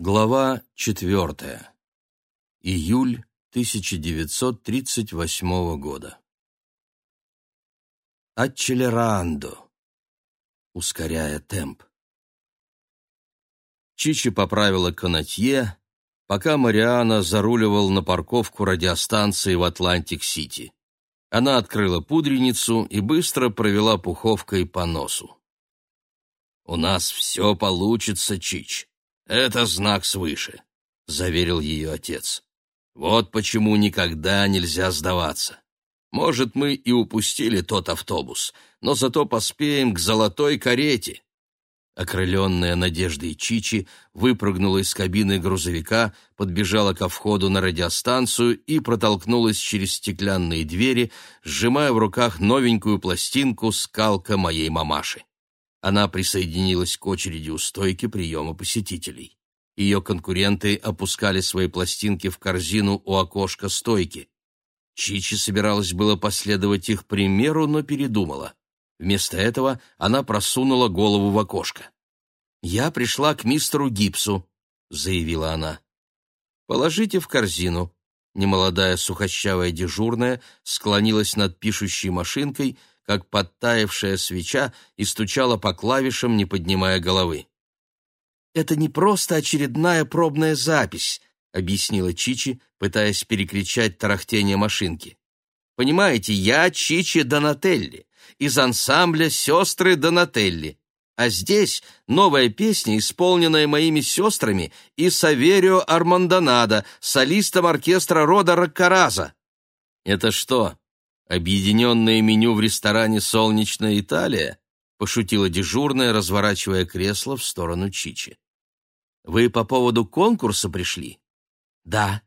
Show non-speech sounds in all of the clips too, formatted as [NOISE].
Глава четвертая. Июль 1938 года. Аччелерандо, ускоряя темп. Чичи поправила канотье, пока Мариано заруливал на парковку радиостанции в Атлантик-Сити. Она открыла пудреницу и быстро провела пуховкой по носу. «У нас все получится, Чич», «Это знак свыше», — заверил ее отец. «Вот почему никогда нельзя сдаваться. Может, мы и упустили тот автобус, но зато поспеем к золотой карете». Окрыленная надеждой Чичи выпрыгнула из кабины грузовика, подбежала ко входу на радиостанцию и протолкнулась через стеклянные двери, сжимая в руках новенькую пластинку «Скалка моей мамаши». Она присоединилась к очереди у стойки приема посетителей. Ее конкуренты опускали свои пластинки в корзину у окошка стойки. Чичи собиралась было последовать их примеру, но передумала. Вместо этого она просунула голову в окошко. «Я пришла к мистеру Гипсу», — заявила она. «Положите в корзину». Немолодая сухощавая дежурная склонилась над пишущей машинкой как подтаявшая свеча, и стучала по клавишам, не поднимая головы. «Это не просто очередная пробная запись», — объяснила Чичи, пытаясь перекричать тарахтение машинки. «Понимаете, я Чичи Донателли, из ансамбля «Сестры Донателли», а здесь новая песня, исполненная моими сестрами и Саверио Армандонадо, солистом оркестра рода Раккараза». «Это что, «Объединенное меню в ресторане «Солнечная Италия»?» — пошутила дежурная, разворачивая кресло в сторону Чичи. «Вы по поводу конкурса пришли?» «Да.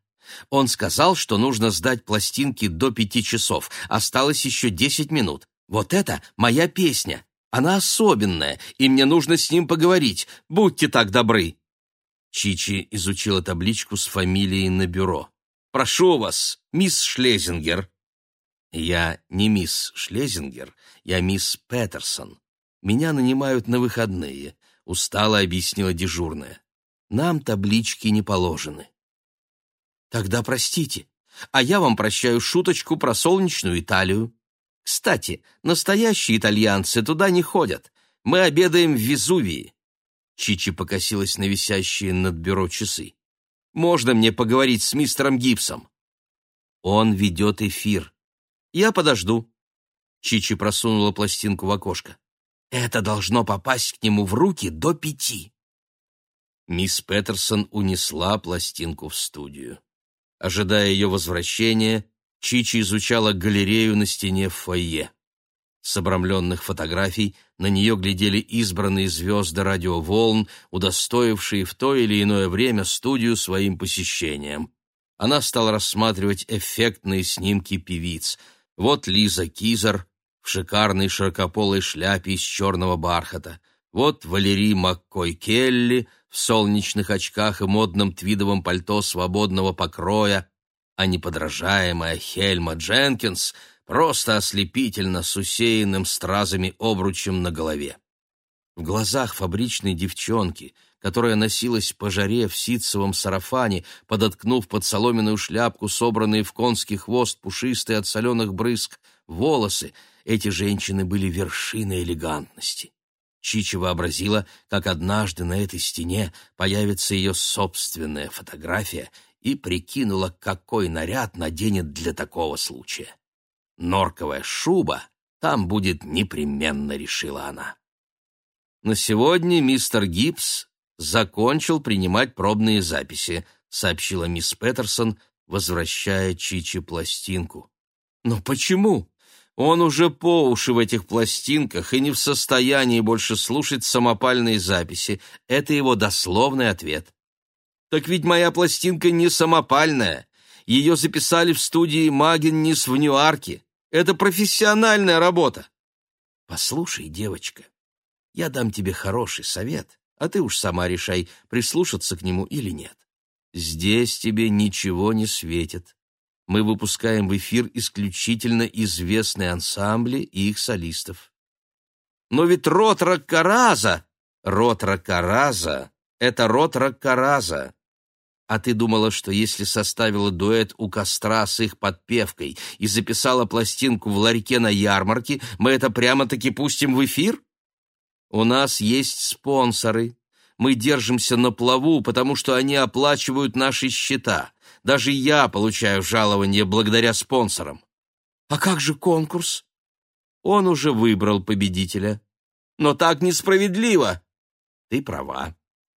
Он сказал, что нужно сдать пластинки до пяти часов. Осталось еще десять минут. Вот это моя песня. Она особенная, и мне нужно с ним поговорить. Будьте так добры». Чичи изучила табличку с фамилией на бюро. «Прошу вас, мисс Шлезингер», «Я не мисс Шлезингер, я мисс Петерсон. Меня нанимают на выходные», — устало объяснила дежурная. «Нам таблички не положены». «Тогда простите, а я вам прощаю шуточку про солнечную Италию. Кстати, настоящие итальянцы туда не ходят. Мы обедаем в Везувии». Чичи покосилась на висящие над бюро часы. «Можно мне поговорить с мистером Гибсом?» «Он ведет эфир», я подожду. Чичи просунула пластинку в окошко. Это должно попасть к нему в руки до пяти. Мисс Петерсон унесла пластинку в студию. Ожидая ее возвращения, Чичи изучала галерею на стене в фойе. С обрамленных фотографий на нее глядели избранные звезды радиоволн, удостоившие в то или иное время студию своим посещением. Она стала рассматривать эффектные снимки певиц — вот Лиза Кизер в шикарной широкополой шляпе из черного бархата. Вот Валерий Маккой Келли в солнечных очках и модном твидовом пальто свободного покроя, а неподражаемая Хельма Дженкинс просто ослепительно с усеянным стразами обручем на голове. В глазах фабричной девчонки — которая носилась по жаре в ситцевом сарафане, подоткнув под соломенную шляпку собранные в конский хвост пушистые от соленых брызг волосы, эти женщины были вершиной элегантности. Чичи вообразила, как однажды на этой стене появится ее собственная фотография, и прикинула, какой наряд наденет для такого случая. Норковая шуба там будет непременно, решила она. На сегодня мистер Гибс закончил принимать пробные записи», — сообщила мисс Петерсон, возвращая Чичи пластинку. «Но почему? Он уже по уши в этих пластинках и не в состоянии больше слушать самопальные записи. Это его дословный ответ». «Так ведь моя пластинка не самопальная. Ее записали в студии Магеннис в Ньюарке. Это профессиональная работа». «Послушай, девочка, я дам тебе хороший совет а ты уж сама решай, прислушаться к нему или нет. Здесь тебе ничего не светит. Мы выпускаем в эфир исключительно известные ансамбли и их солистов. Но ведь рот Раккараза, рот Раккараза Это род Раккараза. А ты думала, что если составила дуэт у костра с их подпевкой и записала пластинку в ларьке на ярмарке, мы это прямо-таки пустим в эфир? У нас есть спонсоры. Мы держимся на плаву, потому что они оплачивают наши счета. Даже я получаю жалование благодаря спонсорам. А как же конкурс? Он уже выбрал победителя. Но так несправедливо. Ты права.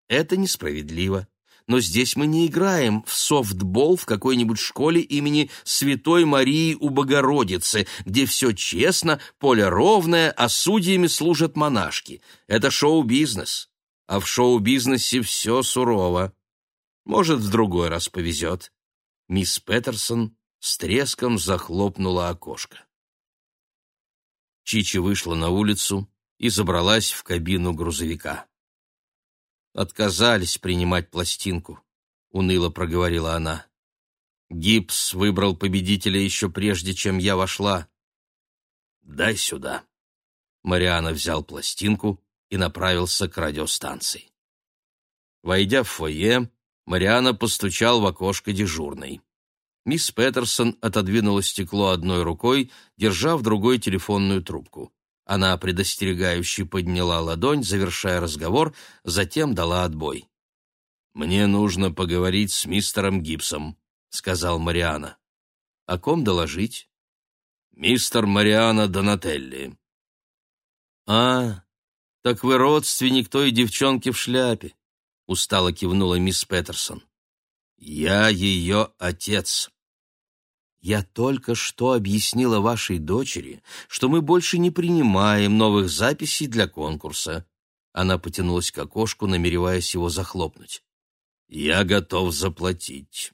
Это несправедливо но здесь мы не играем в софтбол в какой-нибудь школе имени Святой Марии у Богородицы, где все честно, поле ровное, а судьями служат монашки. Это шоу-бизнес. А в шоу-бизнесе все сурово. Может, в другой раз повезет. Мисс Петерсон с треском захлопнула окошко. Чичи вышла на улицу и забралась в кабину грузовика отказались принимать пластинку, уныло проговорила она. Гипс выбрал победителя еще прежде, чем я вошла. Дай сюда. Мариана взял пластинку и направился к радиостанции. Войдя в фойе, Мариана постучал в окошко дежурной. Мисс Петерсон отодвинула стекло одной рукой, держа в другой телефонную трубку. Она предостерегающе подняла ладонь, завершая разговор, затем дала отбой. «Мне нужно поговорить с мистером Гибсом», — сказал Мариана. «О ком доложить?» «Мистер Мариана Донателли». «А, так вы родственник той девчонки в шляпе», — устало кивнула мисс Петерсон. «Я ее отец». Я только что объяснила вашей дочери, что мы больше не принимаем новых записей для конкурса. Она потянулась к окошку, намереваясь его захлопнуть. Я готов заплатить.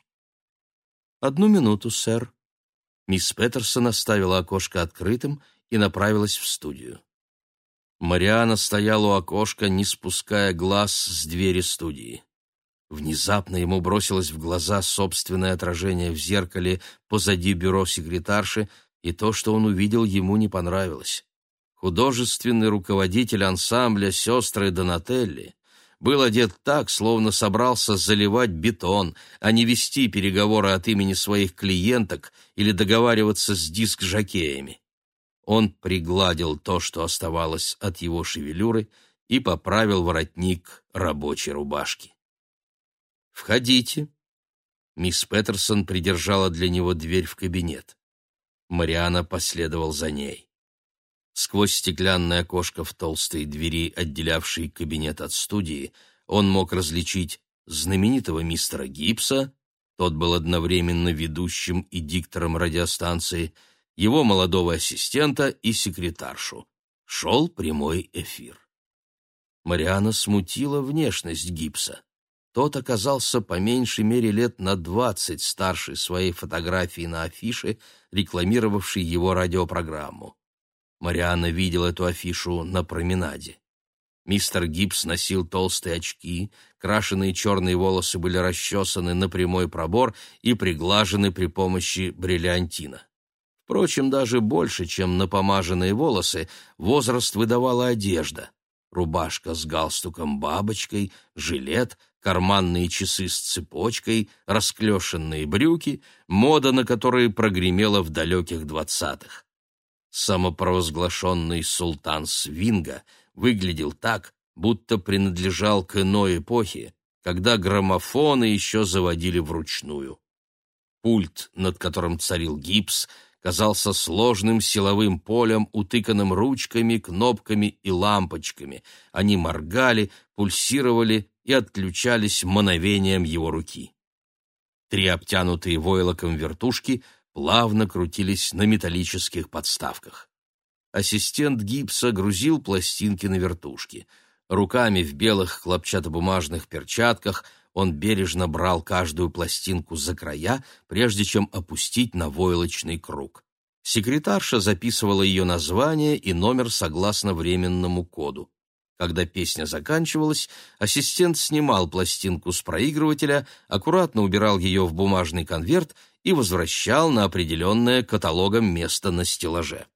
Одну минуту, сэр. Мисс Петерсон оставила окошко открытым и направилась в студию. Мариана стояла у окошка, не спуская глаз с двери студии. Внезапно ему бросилось в глаза собственное отражение в зеркале позади бюро секретарши, и то, что он увидел, ему не понравилось. Художественный руководитель ансамбля «Сестры Донателли» был одет так, словно собрался заливать бетон, а не вести переговоры от имени своих клиенток или договариваться с диск-жокеями. Он пригладил то, что оставалось от его шевелюры, и поправил воротник рабочей рубашки. «Входите». Мисс Петерсон придержала для него дверь в кабинет. Мариана последовал за ней. Сквозь стеклянное окошко в толстой двери, отделявшей кабинет от студии, он мог различить знаменитого мистера Гибса, тот был одновременно ведущим и диктором радиостанции, его молодого ассистента и секретаршу. Шел прямой эфир. Мариана смутила внешность Гибса. Тот оказался по меньшей мере лет на двадцать старше своей фотографии на афише, рекламировавшей его радиопрограмму. Марианна видел эту афишу на променаде. Мистер Гибс носил толстые очки, крашеные черные волосы были расчесаны на прямой пробор и приглажены при помощи бриллиантина. Впрочем, даже больше, чем напомаженные волосы, возраст выдавала одежда. Рубашка с галстуком-бабочкой, жилет — карманные часы с цепочкой, расклешенные брюки, мода на которые прогремела в далеких двадцатых. Самопровозглашенный султан Свинга выглядел так, будто принадлежал к иной эпохе, когда граммофоны еще заводили вручную. Пульт, над которым царил гипс, казался сложным силовым полем, утыканным ручками, кнопками и лампочками. Они моргали, пульсировали и отключались мановением его руки. Три обтянутые войлоком вертушки плавно крутились на металлических подставках. Ассистент гипса грузил пластинки на вертушки. Руками в белых хлопчатобумажных перчатках он бережно брал каждую пластинку за края, прежде чем опустить на войлочный круг. Секретарша записывала ее название и номер согласно временному коду. Когда песня заканчивалась, ассистент снимал пластинку с проигрывателя, аккуратно убирал ее в бумажный конверт и возвращал на определенное каталогом место на стеллаже.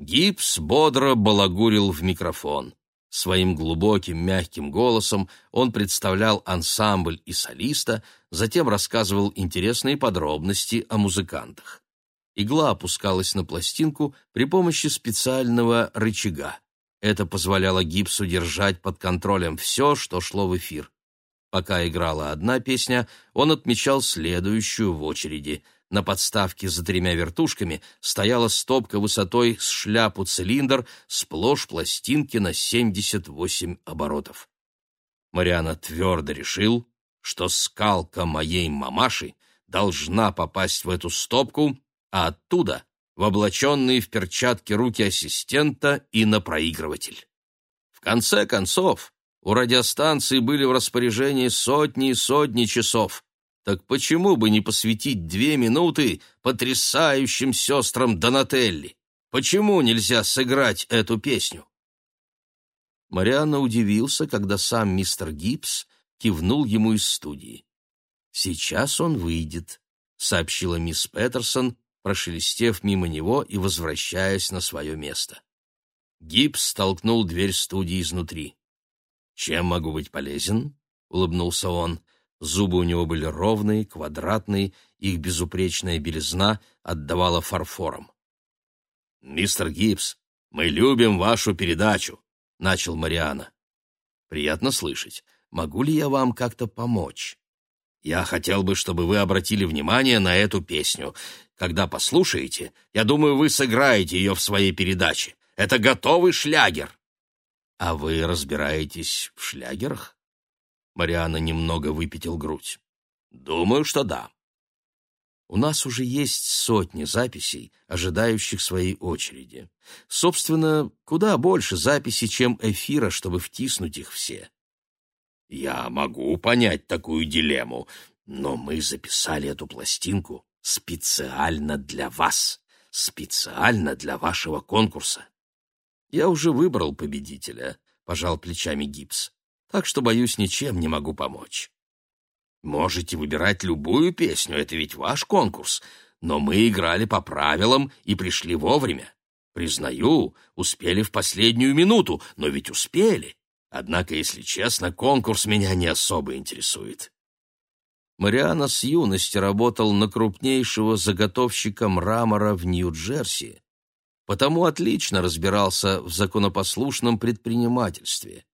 Гипс бодро балагурил в микрофон. Своим глубоким, мягким голосом он представлял ансамбль и солиста, затем рассказывал интересные подробности о музыкантах. Игла опускалась на пластинку при помощи специального рычага. Это позволяло гипсу держать под контролем все, что шло в эфир. Пока играла одна песня, он отмечал следующую в очереди. На подставке за тремя вертушками стояла стопка высотой с шляпу-цилиндр, сплошь пластинки на 78 оборотов. Мариана твердо решил, что скалка моей мамаши должна попасть в эту стопку, а оттуда в облаченные в перчатки руки ассистента и на проигрыватель. В конце концов, у радиостанции были в распоряжении сотни и сотни часов. Так почему бы не посвятить две минуты потрясающим сестрам Донателли? Почему нельзя сыграть эту песню? Марианна удивился, когда сам мистер Гибс кивнул ему из студии. «Сейчас он выйдет», — сообщила мисс Петерсон, прошелестев мимо него и возвращаясь на свое место. Гибс толкнул дверь студии изнутри. «Чем могу быть полезен?» — улыбнулся он. Зубы у него были ровные, квадратные, их безупречная белизна отдавала фарфором. «Мистер Гибс, мы любим вашу передачу», — начал Мариана. «Приятно слышать. Могу ли я вам как-то помочь?» «Я хотел бы, чтобы вы обратили внимание на эту песню. Когда послушаете, я думаю, вы сыграете ее в своей передаче. Это готовый шлягер». «А вы разбираетесь в шлягерах?» Мариана немного выпятил грудь. «Думаю, что да». У нас уже есть сотни записей, ожидающих своей очереди. Собственно, куда больше записей, чем эфира, чтобы втиснуть их все. Я могу понять такую дилемму, но мы записали эту пластинку специально для вас, специально для вашего конкурса. Я уже выбрал победителя, пожал плечами Гипс. Так что, боюсь, ничем не могу помочь. Можете выбирать любую песню, это ведь ваш конкурс. Но мы играли по правилам и пришли вовремя. Признаю, успели в последнюю минуту, но ведь успели. Однако, если честно, конкурс меня не особо интересует. Мариана с юности работал на крупнейшего заготовщика мрамора в Нью-Джерси потому отлично разбирался в законопослушном предпринимательстве.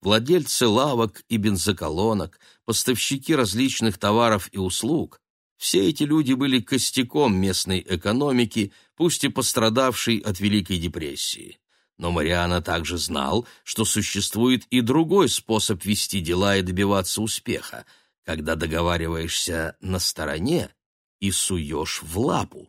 Владельцы лавок и бензоколонок, поставщики различных товаров и услуг – все эти люди были костяком местной экономики, пусть и пострадавшей от Великой депрессии. Но Мариана также знал, что существует и другой способ вести дела и добиваться успеха, когда договариваешься на стороне и суешь в лапу.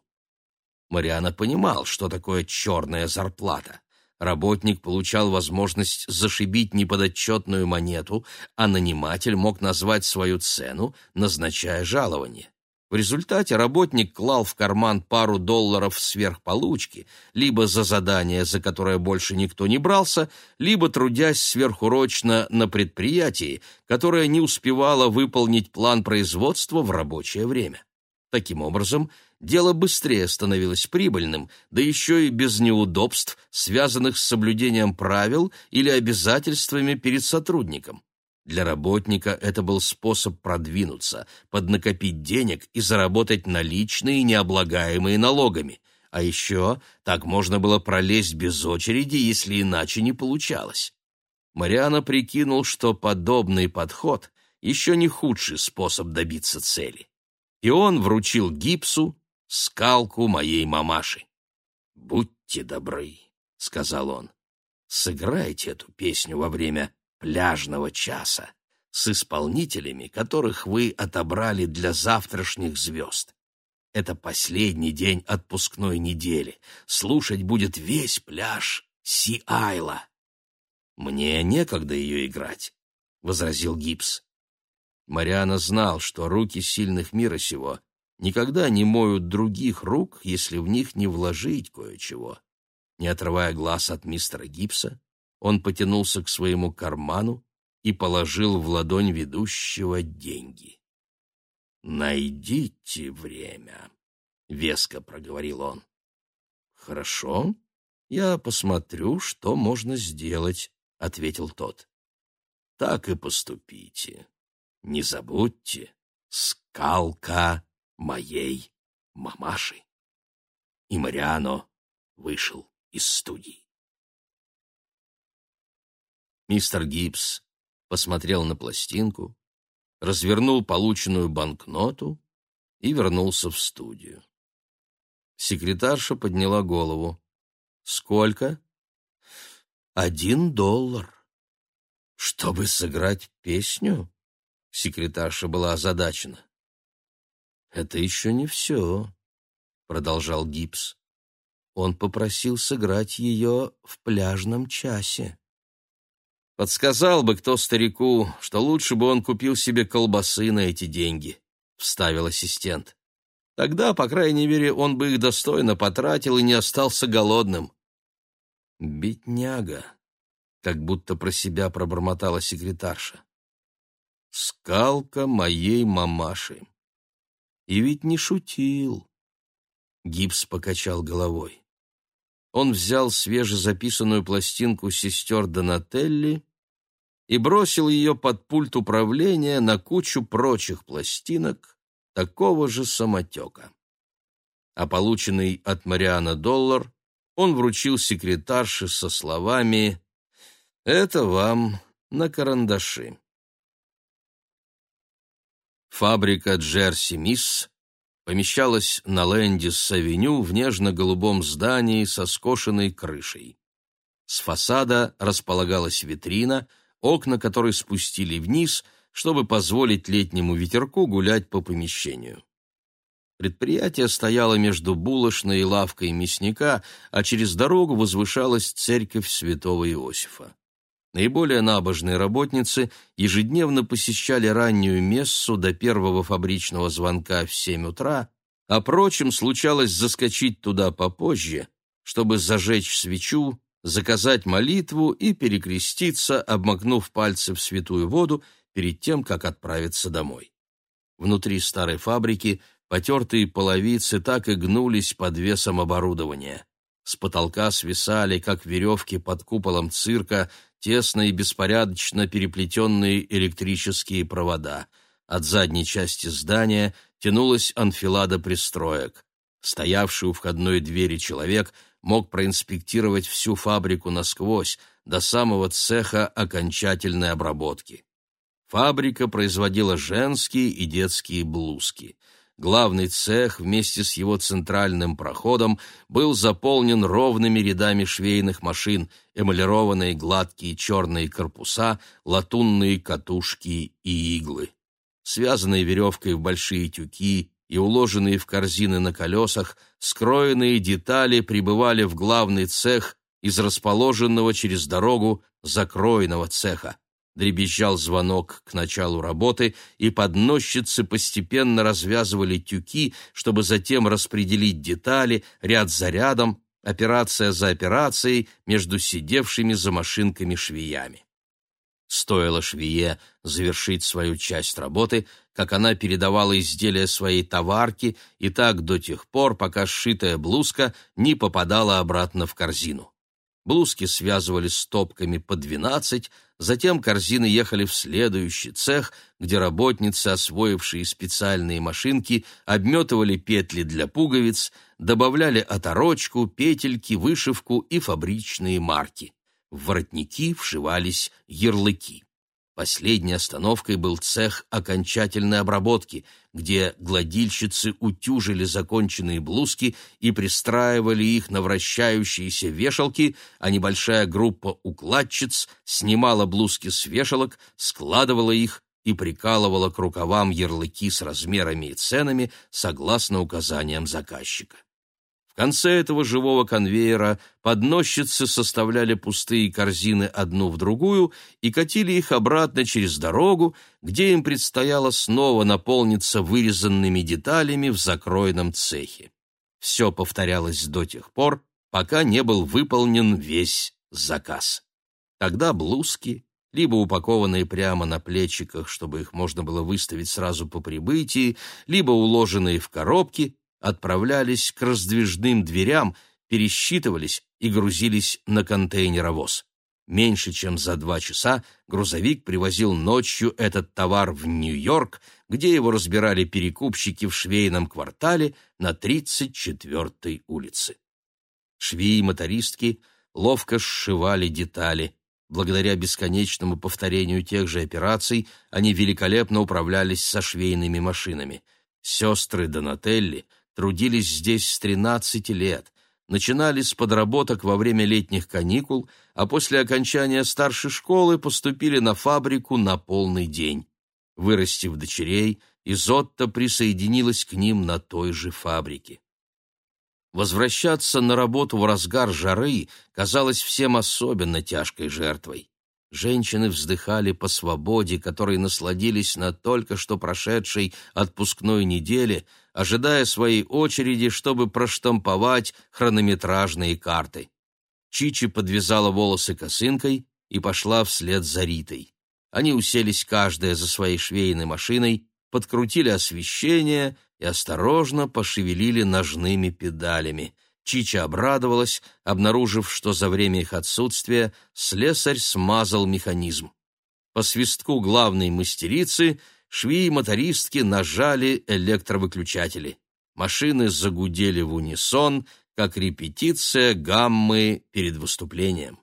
Мариана понимал, что такое черная зарплата. Работник получал возможность зашибить неподотчетную монету, а наниматель мог назвать свою цену, назначая жалование. В результате работник клал в карман пару долларов сверхполучки, либо за задание, за которое больше никто не брался, либо трудясь сверхурочно на предприятии, которое не успевало выполнить план производства в рабочее время. Таким образом, дело быстрее становилось прибыльным, да еще и без неудобств, связанных с соблюдением правил или обязательствами перед сотрудником. Для работника это был способ продвинуться, поднакопить денег и заработать наличные, необлагаемые налогами. А еще так можно было пролезть без очереди, если иначе не получалось. Мариана прикинул, что подобный подход еще не худший способ добиться цели и он вручил гипсу скалку моей мамаши. «Будьте добры», — сказал он, — «сыграйте эту песню во время пляжного часа с исполнителями, которых вы отобрали для завтрашних звезд. Это последний день отпускной недели. Слушать будет весь пляж Си-Айла». «Мне некогда ее играть», — возразил Гипс. Мариана знал, что руки сильных мира сего никогда не моют других рук, если в них не вложить кое-чего. Не отрывая глаз от мистера Гипса, он потянулся к своему карману и положил в ладонь ведущего деньги. «Найдите время», — веско проговорил он. «Хорошо, я посмотрю, что можно сделать», — ответил тот. «Так и поступите. Не забудьте, скалка моей мамаши». И Мариано вышел из студии. Мистер Гибс посмотрел на пластинку, развернул полученную банкноту и вернулся в студию. Секретарша подняла голову. «Сколько?» «Один доллар». «Чтобы сыграть песню?» Секретарша была озадачена. «Это еще не все», — продолжал Гипс. Он попросил сыграть ее в пляжном часе. «Подсказал бы кто старику, что лучше бы он купил себе колбасы на эти деньги», — вставил ассистент. «Тогда, по крайней мере, он бы их достойно потратил и не остался голодным». «Бедняга», — как будто про себя пробормотала секретарша. «Скалка моей мамаши». И ведь не шутил. Гипс покачал головой. Он взял свежезаписанную пластинку сестер Донателли и бросил ее под пульт управления на кучу прочих пластинок такого же самотека. А полученный от Мариана доллар он вручил секретарше со словами «Это вам на карандаши». Фабрика «Джерси Мисс» помещалась на Лэндис-авеню в нежно-голубом здании со скошенной крышей. С фасада располагалась витрина — окна которой спустили вниз, чтобы позволить летнему ветерку гулять по помещению. Предприятие стояло между булочной и лавкой мясника, а через дорогу возвышалась церковь святого Иосифа. Наиболее набожные работницы ежедневно посещали раннюю мессу до первого фабричного звонка в семь утра, а прочим случалось заскочить туда попозже, чтобы зажечь свечу, заказать молитву и перекреститься, обмакнув пальцы в святую воду перед тем, как отправиться домой. Внутри старой фабрики потертые половицы так и гнулись под весом оборудования. С потолка свисали, как веревки под куполом цирка, тесно и беспорядочно переплетенные электрические провода. От задней части здания тянулась анфилада пристроек. Стоявший у входной двери человек — мог проинспектировать всю фабрику насквозь, до самого цеха окончательной обработки. Фабрика производила женские и детские блузки. Главный цех вместе с его центральным проходом был заполнен ровными рядами швейных машин, эмалированные гладкие черные корпуса, латунные катушки и иглы. Связанные веревкой в большие тюки и уложенные в корзины на колесах, скроенные детали прибывали в главный цех из расположенного через дорогу закроенного цеха. Дребезжал звонок к началу работы, и подносчицы постепенно развязывали тюки, чтобы затем распределить детали ряд за рядом, операция за операцией между сидевшими за машинками швеями. Стоило швее завершить свою часть работы, как она передавала изделие своей товарке, и так до тех пор, пока сшитая блузка не попадала обратно в корзину. Блузки связывали стопками по двенадцать, затем корзины ехали в следующий цех, где работницы, освоившие специальные машинки, обметывали петли для пуговиц, добавляли оторочку, петельки, вышивку и фабричные марки в воротники вшивались ярлыки. Последней остановкой был цех окончательной обработки, где гладильщицы утюжили законченные блузки и пристраивали их на вращающиеся вешалки, а небольшая группа укладчиц снимала блузки с вешалок, складывала их и прикалывала к рукавам ярлыки с размерами и ценами согласно указаниям заказчика конце этого живого конвейера подносчицы составляли пустые корзины одну в другую и катили их обратно через дорогу, где им предстояло снова наполниться вырезанными деталями в закройном цехе. Все повторялось до тех пор, пока не был выполнен весь заказ. Тогда блузки, либо упакованные прямо на плечиках, чтобы их можно было выставить сразу по прибытии, либо уложенные в коробки, отправлялись к раздвижным дверям, пересчитывались и грузились на контейнеровоз. Меньше чем за два часа грузовик привозил ночью этот товар в Нью-Йорк, где его разбирали перекупщики в швейном квартале на 34-й улице. Швеи и мотористки ловко сшивали детали. Благодаря бесконечному повторению тех же операций они великолепно управлялись со швейными машинами. Сестры Донателли трудились здесь с 13 лет, начинали с подработок во время летних каникул, а после окончания старшей школы поступили на фабрику на полный день. Вырастив дочерей, Изотта присоединилась к ним на той же фабрике. Возвращаться на работу в разгар жары казалось всем особенно тяжкой жертвой. Женщины вздыхали по свободе, которой насладились на только что прошедшей отпускной неделе, ожидая своей очереди, чтобы проштамповать хронометражные карты. Чичи подвязала волосы косынкой и пошла вслед за Ритой. Они уселись каждая за своей швейной машиной, подкрутили освещение и осторожно пошевелили ножными педалями. Чича обрадовалась, обнаружив, что за время их отсутствия слесарь смазал механизм. По свистку главной мастерицы швеи и мотористки нажали электровыключатели. Машины загудели в унисон, как репетиция гаммы перед выступлением.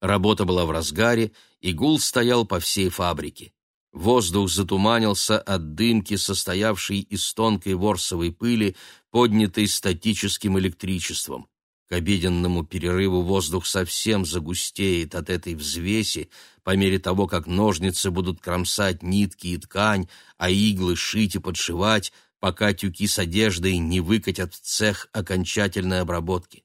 Работа была в разгаре, и гул стоял по всей фабрике. Воздух затуманился от дымки, состоявшей из тонкой ворсовой пыли, поднятой статическим электричеством. К обеденному перерыву воздух совсем загустеет от этой взвеси, по мере того, как ножницы будут кромсать нитки и ткань, а иглы шить и подшивать, пока тюки с одеждой не выкатят в цех окончательной обработки.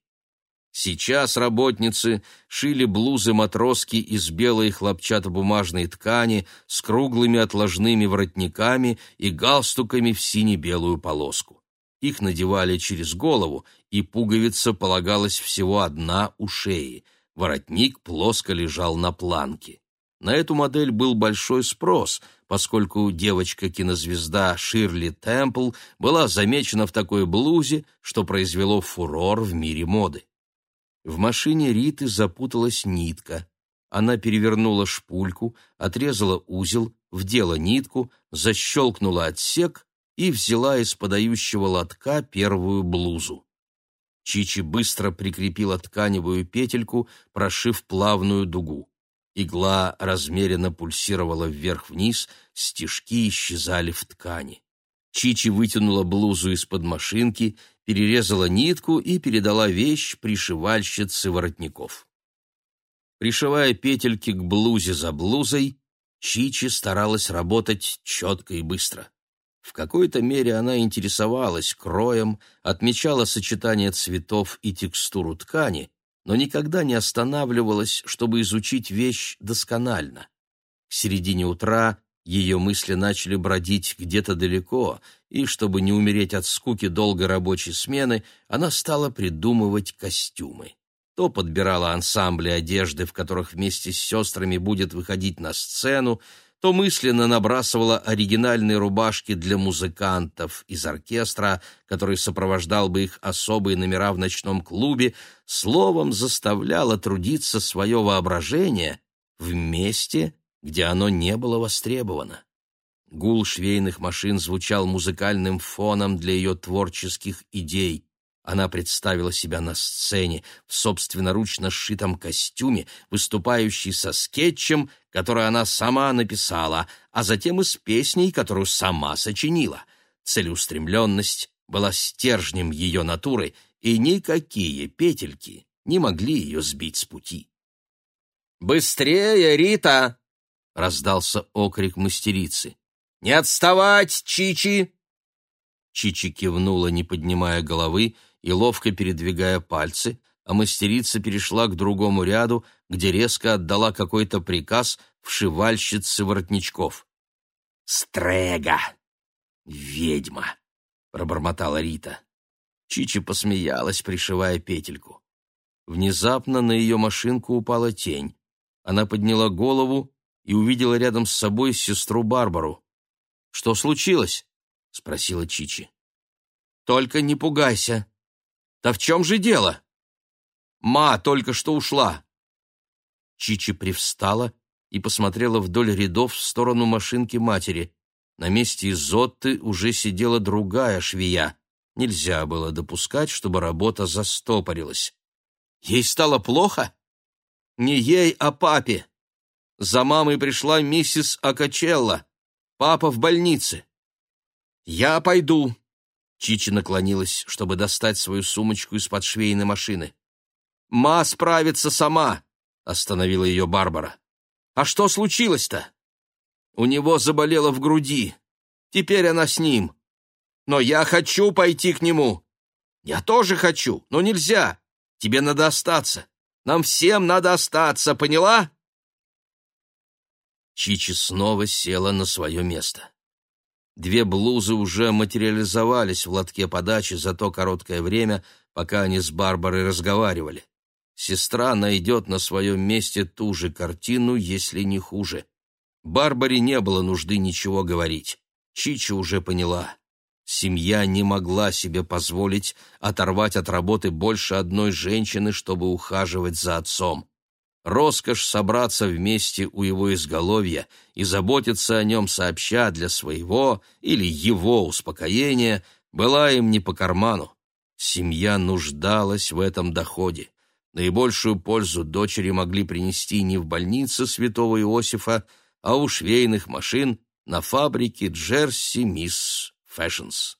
Сейчас работницы шили блузы-матроски из белой хлопчатобумажной ткани с круглыми отложными воротниками и галстуками в сине-белую полоску. Их надевали через голову, и пуговица полагалась всего одна у шеи. Воротник плоско лежал на планке. На эту модель был большой спрос, поскольку девочка-кинозвезда Ширли Темпл была замечена в такой блузе, что произвело фурор в мире моды. В машине Риты запуталась нитка. Она перевернула шпульку, отрезала узел, вдела нитку, защелкнула отсек и взяла из подающего лотка первую блузу. Чичи быстро прикрепила тканевую петельку, прошив плавную дугу. Игла размеренно пульсировала вверх-вниз, стежки исчезали в ткани. Чичи вытянула блузу из-под машинки, перерезала нитку и передала вещь пришивальщице воротников. Пришивая петельки к блузе за блузой, Чичи старалась работать четко и быстро. В какой-то мере она интересовалась кроем, отмечала сочетание цветов и текстуру ткани, но никогда не останавливалась, чтобы изучить вещь досконально. К середине утра ее мысли начали бродить где-то далеко, и, чтобы не умереть от скуки долгой рабочей смены, она стала придумывать костюмы. То подбирала ансамбли одежды, в которых вместе с сестрами будет выходить на сцену, то мысленно набрасывала оригинальные рубашки для музыкантов из оркестра, который сопровождал бы их особые номера в ночном клубе, словом заставляла трудиться свое воображение вместе, где оно не было востребовано. Гул швейных машин звучал музыкальным фоном для ее творческих идей. Она представила себя на сцене в собственноручно сшитом костюме, выступающей со скетчем, который она сама написала, а затем и с песней, которую сама сочинила. Целеустремленность была стержнем ее натуры, и никакие петельки не могли ее сбить с пути. «Быстрее, Рита!» — раздался окрик мастерицы. «Не отставать, Чичи!» Чичи кивнула, не поднимая головы и ловко передвигая пальцы, а мастерица перешла к другому ряду, где резко отдала какой-то приказ вшивальщице воротничков. «Стрега! Ведьма!» — пробормотала Рита. Чичи посмеялась, пришивая петельку. Внезапно на ее машинку упала тень. Она подняла голову и увидела рядом с собой сестру Барбару. «Что случилось?» — спросила Чичи. «Только не пугайся. Да в чем же дело?» «Ма только что ушла». Чичи привстала и посмотрела вдоль рядов в сторону машинки матери. На месте Изотты уже сидела другая швея. Нельзя было допускать, чтобы работа застопорилась. Ей стало плохо? Не ей, а папе. За мамой пришла миссис Акачелла. Папа в больнице. Я пойду. Чичи наклонилась, чтобы достать свою сумочку из-под швейной машины. «Ма справится сама», — остановила ее Барбара. «А что случилось-то?» «У него заболело в груди. Теперь она с ним. Но я хочу пойти к нему. Я тоже хочу, но нельзя. Тебе надо остаться. Нам всем надо остаться, поняла?» Чичи снова села на свое место. Две блузы уже материализовались в лотке подачи за то короткое время, пока они с Барбарой разговаривали. Сестра найдет на своем месте ту же картину, если не хуже. Барбаре не было нужды ничего говорить. Чичи уже поняла. Семья не могла себе позволить оторвать от работы больше одной женщины, чтобы ухаживать за отцом. Роскошь собраться вместе у его изголовья и заботиться о нем сообща для своего или его успокоения была им не по карману. Семья нуждалась в этом доходе. Наибольшую пользу дочери могли принести не в больнице святого Иосифа, а у швейных машин на фабрике Джерси Мисс Фэшнс.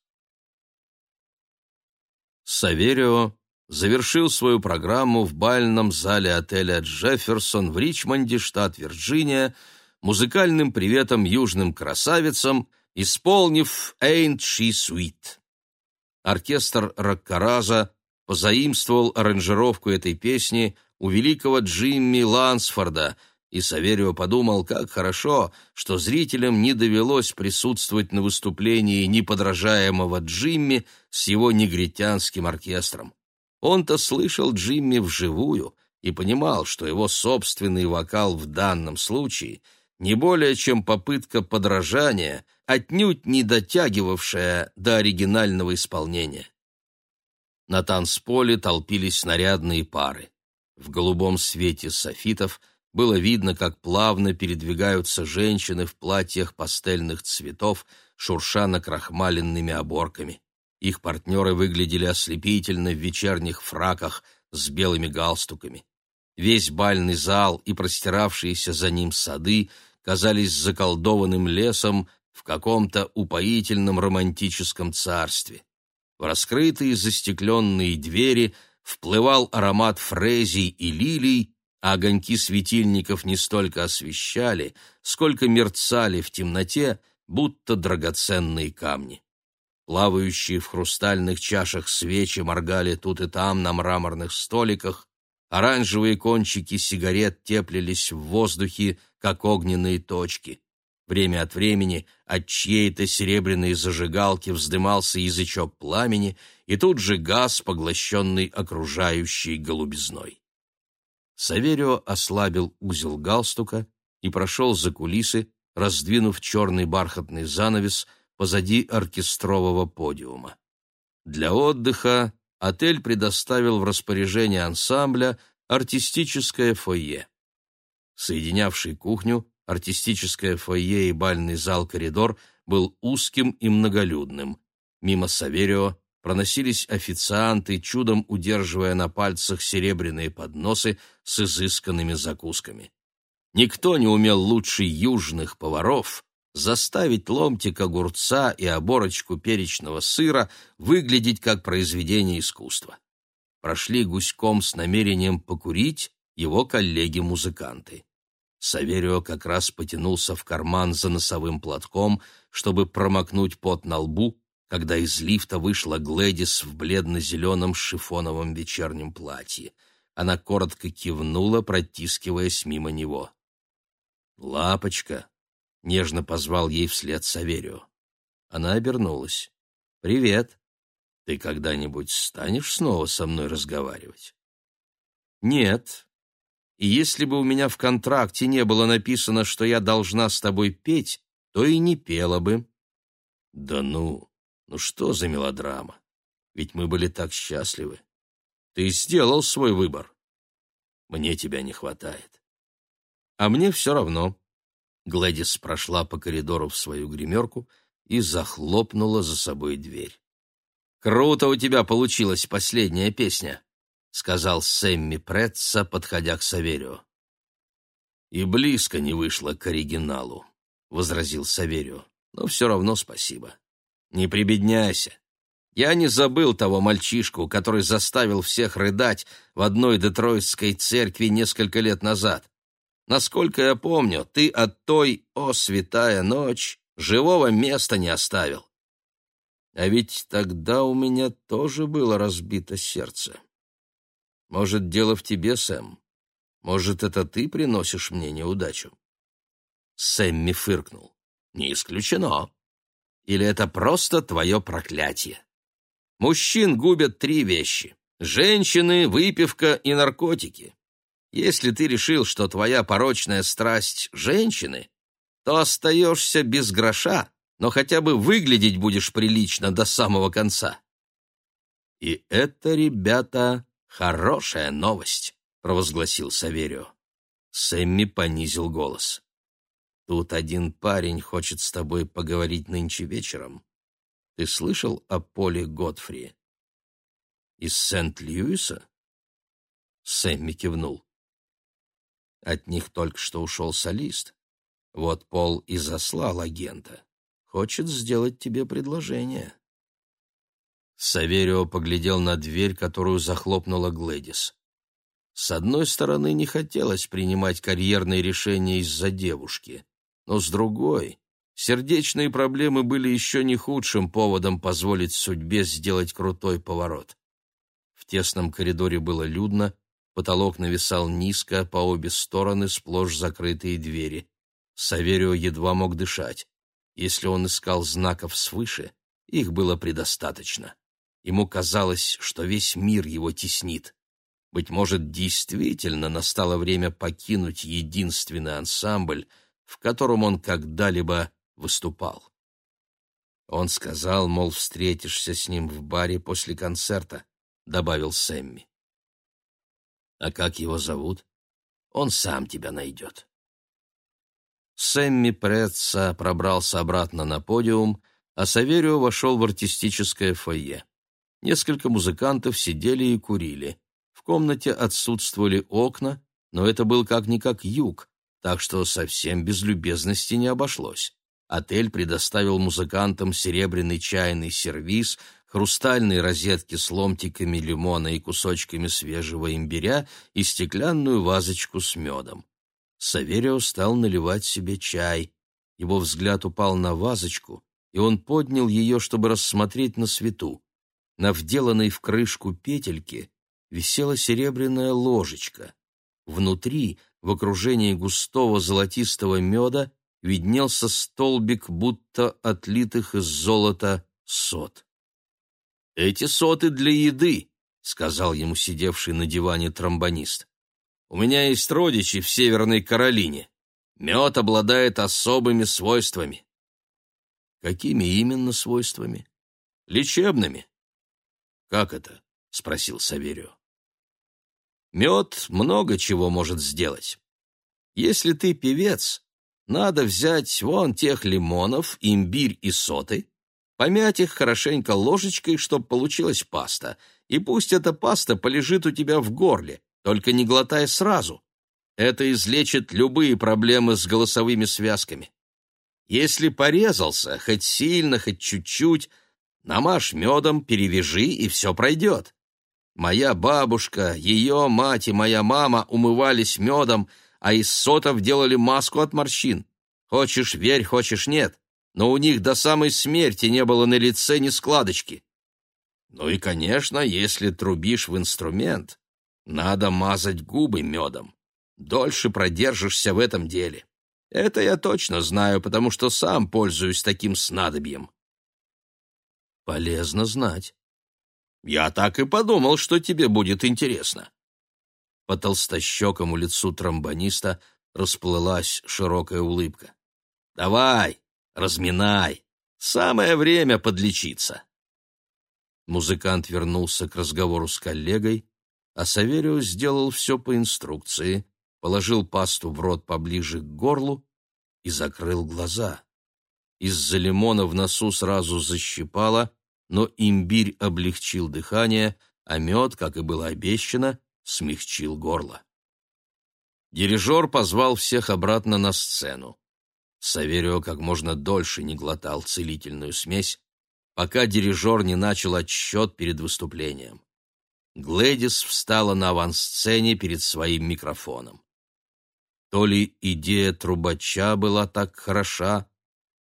Саверио завершил свою программу в бальном зале отеля «Джефферсон» в Ричмонде, штат Вирджиния, музыкальным приветом южным красавицам, исполнив «Ain't She Sweet». Оркестр Раккараза позаимствовал аранжировку этой песни у великого Джимми Лансфорда – и Саверио подумал, как хорошо, что зрителям не довелось присутствовать на выступлении неподражаемого Джимми с его негритянским оркестром. Он-то слышал Джимми вживую и понимал, что его собственный вокал в данном случае не более чем попытка подражания, отнюдь не дотягивавшая до оригинального исполнения. На танцполе толпились нарядные пары. В голубом свете софитов – было видно, как плавно передвигаются женщины в платьях пастельных цветов, шурша накрахмаленными оборками. Их партнеры выглядели ослепительно в вечерних фраках с белыми галстуками. Весь бальный зал и простиравшиеся за ним сады казались заколдованным лесом в каком-то упоительном романтическом царстве. В раскрытые застекленные двери вплывал аромат фрезий и лилий, а огоньки светильников не столько освещали, сколько мерцали в темноте, будто драгоценные камни. Плавающие в хрустальных чашах свечи моргали тут и там на мраморных столиках, оранжевые кончики сигарет теплились в воздухе, как огненные точки. Время от времени от чьей-то серебряной зажигалки вздымался язычок пламени, и тут же газ, поглощенный окружающей голубизной. Саверио ослабил узел галстука и прошел за кулисы, раздвинув черный бархатный занавес позади оркестрового подиума. Для отдыха отель предоставил в распоряжение ансамбля артистическое фойе. Соединявший кухню, артистическое фойе и бальный зал-коридор был узким и многолюдным. Мимо Саверио проносились официанты, чудом удерживая на пальцах серебряные подносы с изысканными закусками. Никто не умел лучше южных поваров заставить ломтик огурца и оборочку перечного сыра выглядеть как произведение искусства. Прошли гуськом с намерением покурить его коллеги-музыканты. Саверио как раз потянулся в карман за носовым платком, чтобы промокнуть пот на лбу, когда из лифта вышла Глэдис в бледно-зеленом шифоновом вечернем платье. Она коротко кивнула, протискиваясь мимо него. «Лапочка!» — нежно позвал ей вслед Саверио. Она обернулась. «Привет. Ты когда-нибудь станешь снова со мной разговаривать?» «Нет. И если бы у меня в контракте не было написано, что я должна с тобой петь, то и не пела бы». «Да ну!» Ну что за мелодрама? Ведь мы были так счастливы. Ты сделал свой выбор. Мне тебя не хватает. А мне все равно. Глэдис прошла по коридору в свою гримерку и захлопнула за собой дверь. «Круто у тебя получилась последняя песня», — сказал Сэмми Претца, подходя к Саверио. «И близко не вышло к оригиналу», — возразил Саверио. «Но все равно спасибо. Не прибедняйся. Я не забыл того мальчишку, который заставил всех рыдать в одной детройтской церкви несколько лет назад. Насколько я помню, ты от той, о святая ночь, живого места не оставил. А ведь тогда у меня тоже было разбито сердце. Может, дело в тебе, Сэм? Может, это ты приносишь мне неудачу?» Сэмми фыркнул. «Не исключено. Или это просто твое проклятие? Мужчин губят три вещи — женщины, выпивка и наркотики. Если ты решил, что твоя порочная страсть — женщины, то остаешься без гроша, но хотя бы выглядеть будешь прилично до самого конца. И это, ребята, хорошая новость, провозгласил Саверио. Сэмми понизил голос. Тут один парень хочет с тобой поговорить нынче вечером. Ты слышал о Поле Готфри? Из Сент-Льюиса? Сэмми кивнул. От них только что ушел солист. Вот Пол и заслал агента хочет сделать тебе предложение». Саверио поглядел на дверь, которую захлопнула Глэдис. С одной стороны, не хотелось принимать карьерные решения из-за девушки, но с другой, сердечные проблемы были еще не худшим поводом позволить судьбе сделать крутой поворот. В тесном коридоре было людно, потолок нависал низко, по обе стороны сплошь закрытые двери. Саверио едва мог дышать. Если он искал знаков свыше, их было предостаточно. Ему казалось, что весь мир его теснит. Быть может, действительно настало время покинуть единственный ансамбль, в котором он когда-либо выступал. Он сказал, мол, встретишься с ним в баре после концерта, добавил Сэмми. А как его зовут? Он сам тебя найдет. Сэмми Претца пробрался обратно на подиум, а Саверио вошел в артистическое фойе. Несколько музыкантов сидели и курили. В комнате отсутствовали окна, но это был как-никак юг, так что совсем без любезности не обошлось. Отель предоставил музыкантам серебряный чайный сервиз, хрустальные розетки с ломтиками лимона и кусочками свежего имбиря и стеклянную вазочку с медом. Саверио стал наливать себе чай. Его взгляд упал на вазочку, и он поднял ее, чтобы рассмотреть на свету. На вделанной в крышку петельке висела серебряная ложечка. Внутри, в окружении густого золотистого меда, виднелся столбик будто отлитых из золота сот. «Эти соты для еды», — сказал ему сидевший на диване тромбонист. У меня есть родичи в Северной Каролине. Мед обладает особыми свойствами. Какими именно свойствами? Лечебными. Как это? спросил Саверио. Мед много чего может сделать. Если ты певец, надо взять вон тех лимонов, имбирь и соты, помять их хорошенько ложечкой, чтобы получилась паста, и пусть эта паста полежит у тебя в горле, только не глотай сразу. Это излечит любые проблемы с голосовыми связками. Если порезался, хоть сильно, хоть чуть-чуть, намажь медом, перевяжи, и все пройдет. Моя бабушка, ее мать и моя мама умывались медом, а из сотов делали маску от морщин. Хочешь верь, хочешь нет, но у них до самой смерти не было на лице ни складочки. Ну и, конечно, если трубишь в инструмент, надо мазать губы медом. Дольше продержишься в этом деле. Это я точно знаю, потому что сам пользуюсь таким снадобьем. Полезно знать. Я так и подумал, что тебе будет интересно. По толстощекому лицу тромбониста расплылась широкая улыбка. Давай, разминай. Самое время подлечиться. Музыкант вернулся к разговору с коллегой, а Саверио сделал все по инструкции, положил пасту в рот поближе к горлу и закрыл глаза. Из-за лимона в носу сразу защипало, но имбирь облегчил дыхание, а мед, как и было обещано, смягчил горло. Дирижер позвал всех обратно на сцену. Саверио как можно дольше не глотал целительную смесь, пока дирижер не начал отсчет перед выступлением. Глэдис встала на авансцене перед своим микрофоном. То ли идея трубача была так хороша,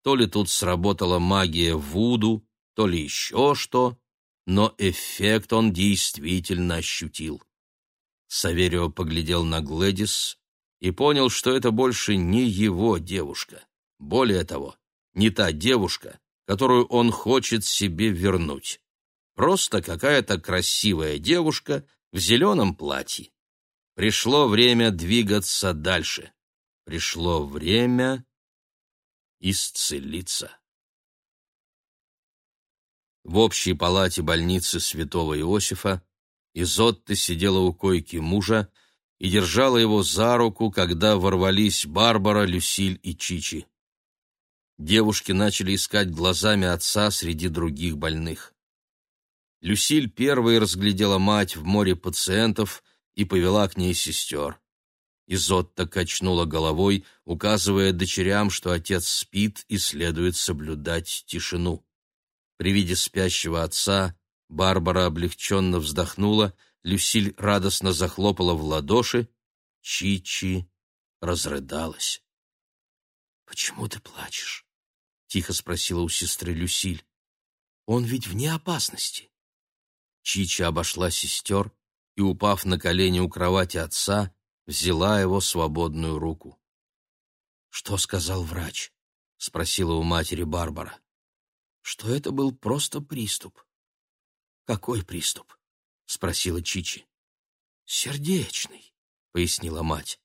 то ли тут сработала магия Вуду, то ли еще что, но эффект он действительно ощутил. Саверио поглядел на Глэдис и понял, что это больше не его девушка. Более того, не та девушка, которую он хочет себе вернуть. Просто какая-то красивая девушка в зеленом платье. Пришло время двигаться дальше. Пришло время исцелиться. В общей палате больницы святого Иосифа Изотта сидела у койки мужа и держала его за руку, когда ворвались Барбара, Люсиль и Чичи. Девушки начали искать глазами отца среди других больных. Люсиль первой разглядела мать в море пациентов и повела к ней сестер. Изотта качнула головой, указывая дочерям, что отец спит и следует соблюдать тишину. При виде спящего отца Барбара облегченно вздохнула, Люсиль радостно захлопала в ладоши, Чичи разрыдалась. «Почему ты плачешь?» — тихо спросила у сестры Люсиль. «Он ведь вне опасности». Чичи обошла сестер и, упав на колени у кровати отца, взяла его свободную руку. «Что сказал врач?» — спросила у матери Барбара что это был просто приступ. «Какой приступ?» — спросила Чичи. «Сердечный», — пояснила мать.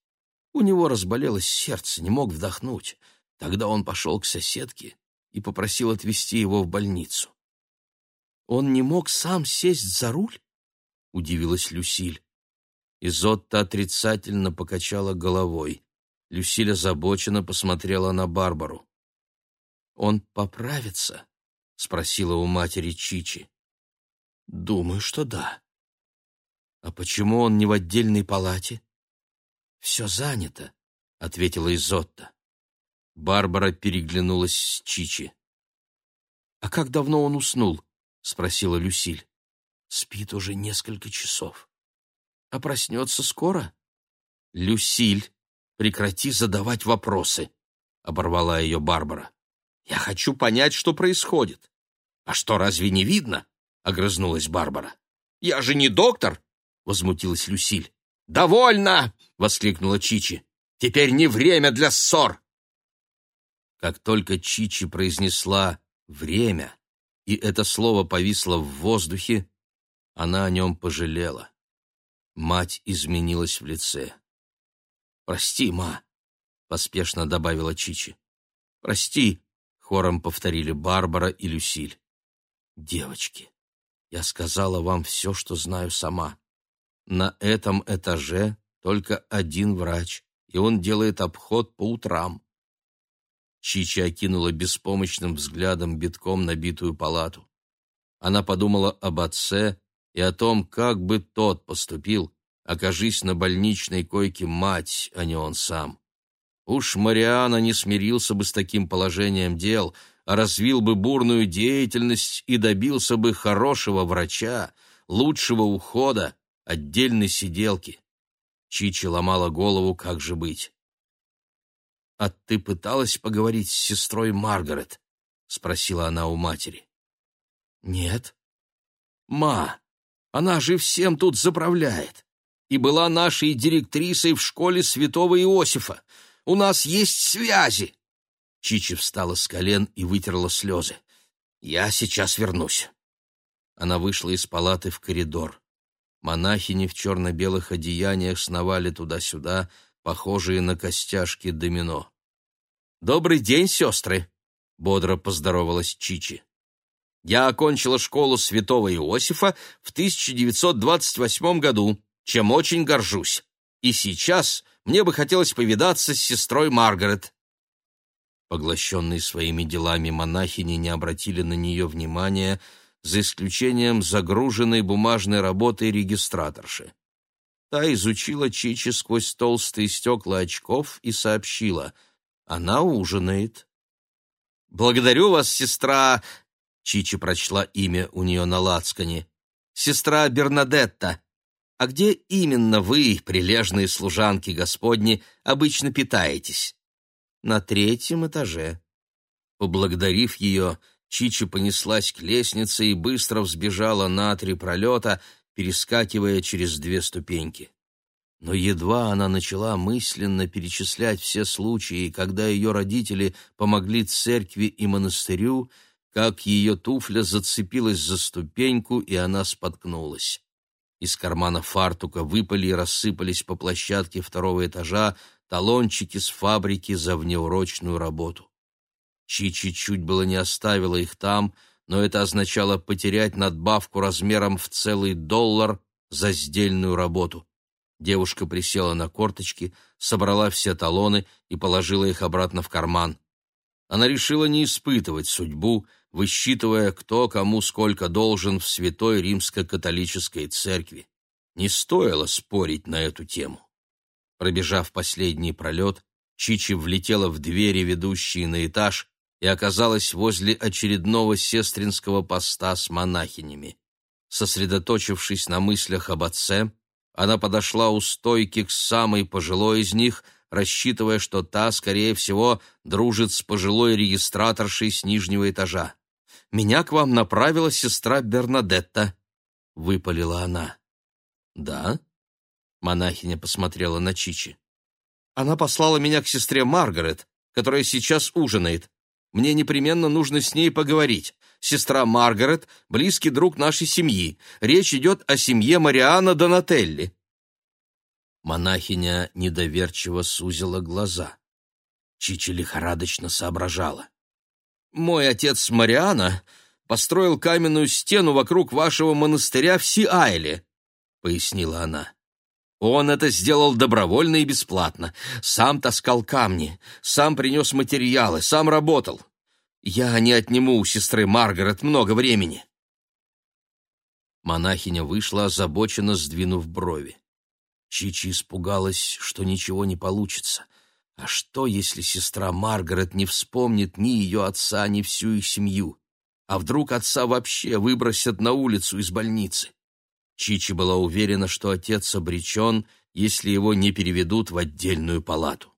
«У него разболелось сердце, не мог вдохнуть. Тогда он пошел к соседке и попросил отвезти его в больницу». «Он не мог сам сесть за руль?» — удивилась Люсиль. Изотта отрицательно покачала головой. Люсиль озабоченно посмотрела на Барбару. «Он поправится?» — спросила у матери Чичи. «Думаю, что да». «А почему он не в отдельной палате?» «Все занято», — ответила Изотта. Барбара переглянулась с Чичи. «А как давно он уснул?» — спросила Люсиль. «Спит уже несколько часов. А проснется скоро?» «Люсиль, прекрати задавать вопросы», — оборвала ее Барбара. Я хочу понять, что происходит. А что, разве не видно? огрызнулась Барбара. Я же не доктор, возмутилась Люсиль. Довольно, воскликнула Чичи. Теперь не время для ссор. Как только Чичи произнесла время, и это слово повисло в воздухе, она о нем пожалела. Мать изменилась в лице. «Прости, ма», — поспешно добавила Чичи. «Прости, Хором повторили Барбара и Люсиль. «Девочки, я сказала вам все, что знаю сама. На этом этаже только один врач, и он делает обход по утрам». Чичи окинула беспомощным взглядом битком набитую палату. Она подумала об отце и о том, как бы тот поступил, окажись на больничной койке мать, а не он сам. Уж Мариана не смирился бы с таким положением дел, а развил бы бурную деятельность и добился бы хорошего врача, лучшего ухода, отдельной сиделки. Чичи ломала голову, как же быть. — А ты пыталась поговорить с сестрой Маргарет? — спросила она у матери. — Нет. — Ма, она же всем тут заправляет и была нашей директрисой в школе святого Иосифа. У нас есть связи!» Чичи встала с колен и вытерла слезы. «Я сейчас вернусь». Она вышла из палаты в коридор. Монахини в черно-белых одеяниях сновали туда-сюда, похожие на костяшки домино. «Добрый день, сестры!» — бодро поздоровалась Чичи. «Я окончила школу святого Иосифа в 1928 году, чем очень горжусь. И сейчас Мне бы хотелось повидаться с сестрой Маргарет». Поглощенные своими делами монахини не обратили на нее внимания, за исключением загруженной бумажной работы регистраторши. Та изучила Чичи сквозь толстые стекла очков и сообщила. «Она ужинает». «Благодарю вас, сестра...» Чичи прочла имя у нее на лацкане. «Сестра Бернадетта. А где именно вы, прилежные служанки Господни, обычно питаетесь?» «На третьем этаже». Поблагодарив ее, Чичи понеслась к лестнице и быстро взбежала на три пролета, перескакивая через две ступеньки. Но едва она начала мысленно перечислять все случаи, когда ее родители помогли церкви и монастырю, как ее туфля зацепилась за ступеньку, и она споткнулась. Из кармана фартука выпали и рассыпались по площадке второго этажа талончики с фабрики за внеурочную работу. Чичи чуть было не оставила их там, но это означало потерять надбавку размером в целый доллар за сдельную работу. Девушка присела на корточки, собрала все талоны и положила их обратно в карман. Она решила не испытывать судьбу, высчитывая, кто кому сколько должен в святой римско-католической церкви. Не стоило спорить на эту тему. Пробежав последний пролет, Чичи влетела в двери, ведущие на этаж, и оказалась возле очередного сестринского поста с монахинями. Сосредоточившись на мыслях об отце, она подошла у стойки к самой пожилой из них, рассчитывая, что та, скорее всего, дружит с пожилой регистраторшей с нижнего этажа. «Меня к вам направила сестра Бернадетта», — выпалила она. «Да?» — монахиня посмотрела на Чичи. «Она послала меня к сестре Маргарет, которая сейчас ужинает. Мне непременно нужно с ней поговорить. Сестра Маргарет — близкий друг нашей семьи. Речь идет о семье Мариана Донателли». Монахиня недоверчиво сузила глаза. Чичи лихорадочно соображала. «Мой отец Мариана построил каменную стену вокруг вашего монастыря в Сиайле», — пояснила она. Он это сделал добровольно и бесплатно. Сам таскал камни, сам принес материалы, сам работал. Я не отниму у сестры Маргарет много времени. Монахиня вышла, озабоченно сдвинув брови. Чичи испугалась, что ничего не получится. А что, если сестра Маргарет не вспомнит ни ее отца, ни всю их семью? А вдруг отца вообще выбросят на улицу из больницы? Чичи была уверена, что отец обречен, если его не переведут в отдельную палату.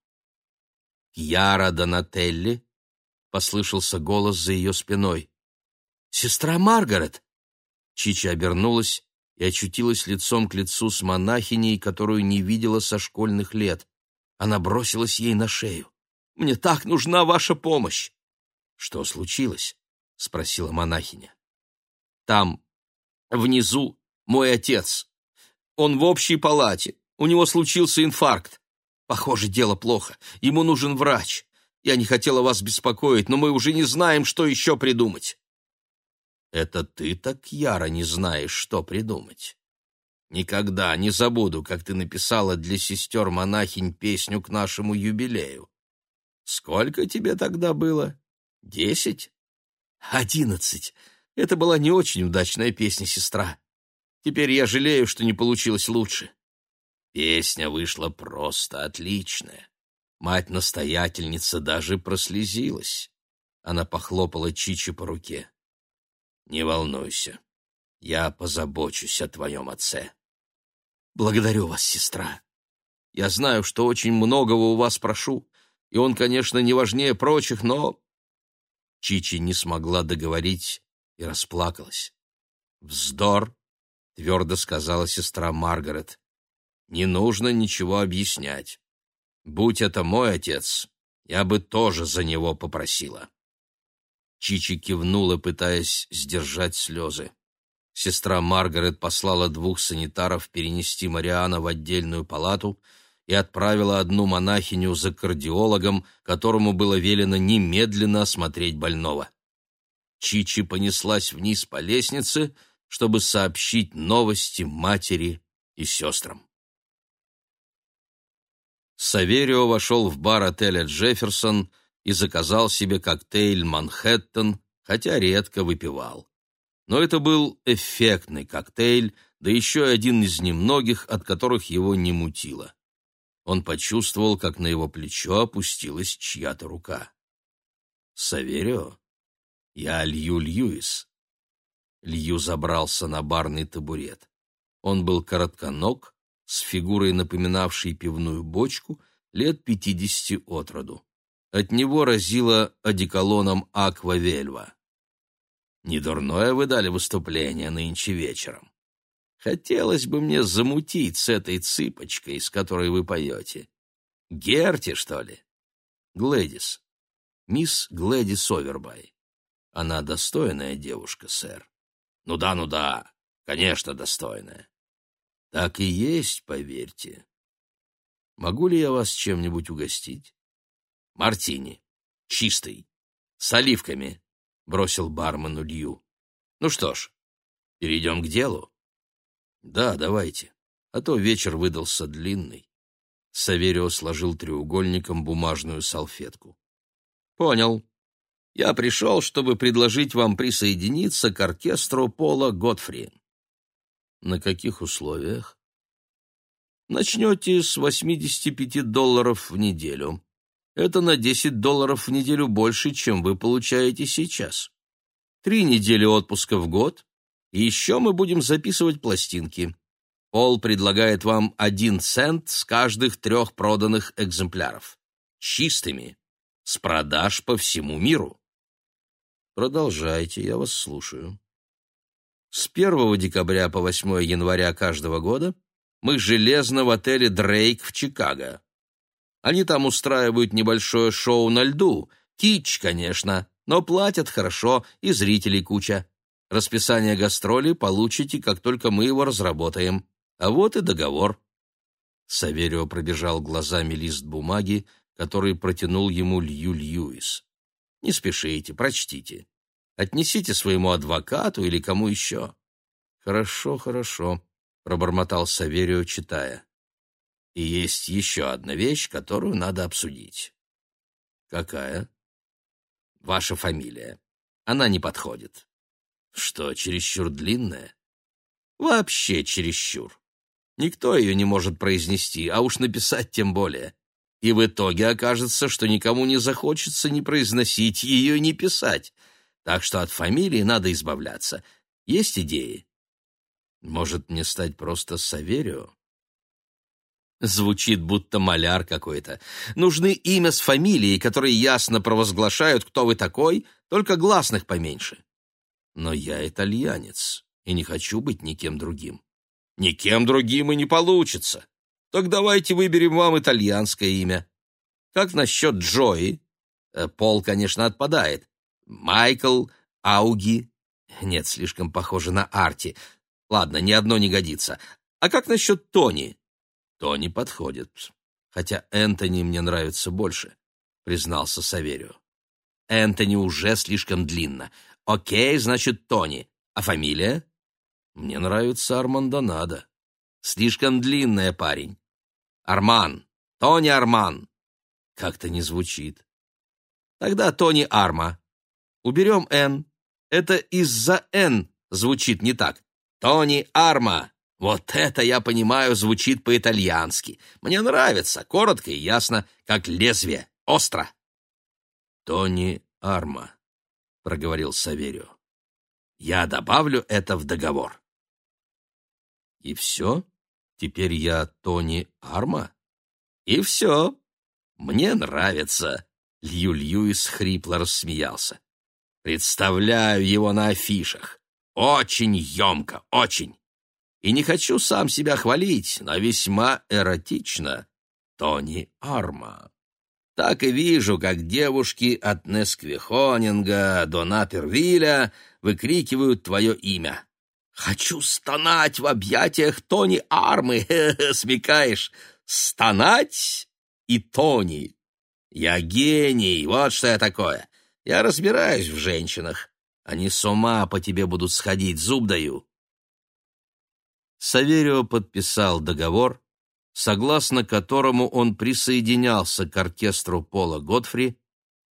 «Яра Донателли?» — послышался голос за ее спиной. «Сестра Маргарет!» Чичи обернулась и очутилась лицом к лицу с монахиней, которую не видела со школьных лет. Она бросилась ей на шею. «Мне так нужна ваша помощь!» «Что случилось?» — спросила монахиня. «Там, внизу, мой отец. Он в общей палате. У него случился инфаркт. Похоже, дело плохо. Ему нужен врач. Я не хотела вас беспокоить, но мы уже не знаем, что еще придумать. Это ты так яро не знаешь, что придумать. Никогда не забуду, как ты написала для сестер-монахинь песню к нашему юбилею. Сколько тебе тогда было? Десять? Одиннадцать. Это была не очень удачная песня, сестра. Теперь я жалею, что не получилось лучше. Песня вышла просто отличная. Мать-настоятельница даже прослезилась. Она похлопала Чичи по руке. «Не волнуйся, я позабочусь о твоем отце». «Благодарю вас, сестра. Я знаю, что очень многого у вас прошу, и он, конечно, не важнее прочих, но...» Чичи не смогла договорить и расплакалась. «Вздор!» — твердо сказала сестра Маргарет. «Не нужно ничего объяснять. Будь это мой отец, я бы тоже за него попросила». Чичи кивнула, пытаясь сдержать слезы. Сестра Маргарет послала двух санитаров перенести Мариана в отдельную палату и отправила одну монахиню за кардиологом, которому было велено немедленно осмотреть больного. Чичи понеслась вниз по лестнице — чтобы сообщить новости матери и сестрам. Саверио вошел в бар отеля «Джефферсон» и заказал себе коктейль «Манхэттен», хотя редко выпивал. Но это был эффектный коктейль, да еще один из немногих, от которых его не мутило. Он почувствовал, как на его плечо опустилась чья-то рука. «Саверио? Я Лью Льюис». Лью забрался на барный табурет. Он был коротконог, с фигурой, напоминавшей пивную бочку, лет пятидесяти от роду. От него разило одеколоном аквавельва. «Недурное вы дали выступление нынче вечером. Хотелось бы мне замутить с этой цыпочкой, с которой вы поете. Герти, что ли?» «Глэдис. Мисс Глэдис Овербай. Она достойная девушка, сэр». «Ну да, ну да, конечно, достойная». «Так и есть, поверьте. Могу ли я вас чем-нибудь угостить?» «Мартини. Чистый. С оливками», — бросил бармену Лью. «Ну что ж, перейдем к делу?» «Да, давайте, а то вечер выдался длинный». Саверио сложил треугольником бумажную салфетку. «Понял. Я пришел, чтобы предложить вам присоединиться к оркестру Пола Готфри». «На каких условиях?» «Начнете с 85 долларов в неделю. Это на 10 долларов в неделю больше, чем вы получаете сейчас. Три недели отпуска в год, и еще мы будем записывать пластинки. Пол предлагает вам один цент с каждых трех проданных экземпляров. Чистыми. С продаж по всему миру. Продолжайте, я вас слушаю. С 1 декабря по 8 января каждого года мы железно в отеле «Дрейк» в Чикаго. Они там устраивают небольшое шоу на льду. Кич, конечно, но платят хорошо и зрителей куча. Расписание гастролей получите, как только мы его разработаем. А вот и договор». Саверио пробежал глазами лист бумаги, который протянул ему Лью Льюис. «Не спешите, прочтите. Отнесите своему адвокату или кому еще». «Хорошо, хорошо», — пробормотал Саверио, читая. И есть еще одна вещь, которую надо обсудить. Какая? Ваша фамилия. Она не подходит. Что, чересчур длинная? Вообще чересчур. Никто ее не может произнести, а уж написать тем более. И в итоге окажется, что никому не захочется ни произносить ее, ни писать. Так что от фамилии надо избавляться. Есть идеи? Может, мне стать просто Саверио? Звучит, будто маляр какой-то. Нужны имя с фамилией, которые ясно провозглашают, кто вы такой, только гласных поменьше. Но я итальянец и не хочу быть никем другим. Никем другим и не получится. Так давайте выберем вам итальянское имя. Как насчет Джои? Э, Пол, конечно, отпадает. Майкл, Ауги. Нет, слишком похоже на Арти. Ладно, ни одно не годится. А как насчет Тони? то не подходит. Хотя Энтони мне нравится больше, признался Саверио. Энтони уже слишком длинно. Окей, значит, Тони. А фамилия? Мне нравится Армандонадо. Слишком длинная, парень. Арман. Тони Арман. Как-то не звучит. Тогда Тони Арма. Уберем «Н». Это из-за «Н» звучит не так. Тони Арма. Вот это, я понимаю, звучит по-итальянски. Мне нравится, коротко и ясно, как лезвие, остро. Тони Арма, проговорил Саверио. Я добавлю это в договор. И все? Теперь я Тони Арма? И все. Мне нравится. Лью Льюис хрипло рассмеялся. Представляю его на афишах. Очень емко, очень. И не хочу сам себя хвалить, но весьма эротично. Тони Арма. Так и вижу, как девушки от Несквихонинга до Напервиля выкрикивают твое имя. «Хочу стонать в объятиях Тони Армы!» [LAUGHS] Смекаешь? Стонать и Тони. Я гений, вот что я такое. Я разбираюсь в женщинах. Они с ума по тебе будут сходить, зуб даю. Саверио подписал договор, согласно которому он присоединялся к оркестру Пола Готфри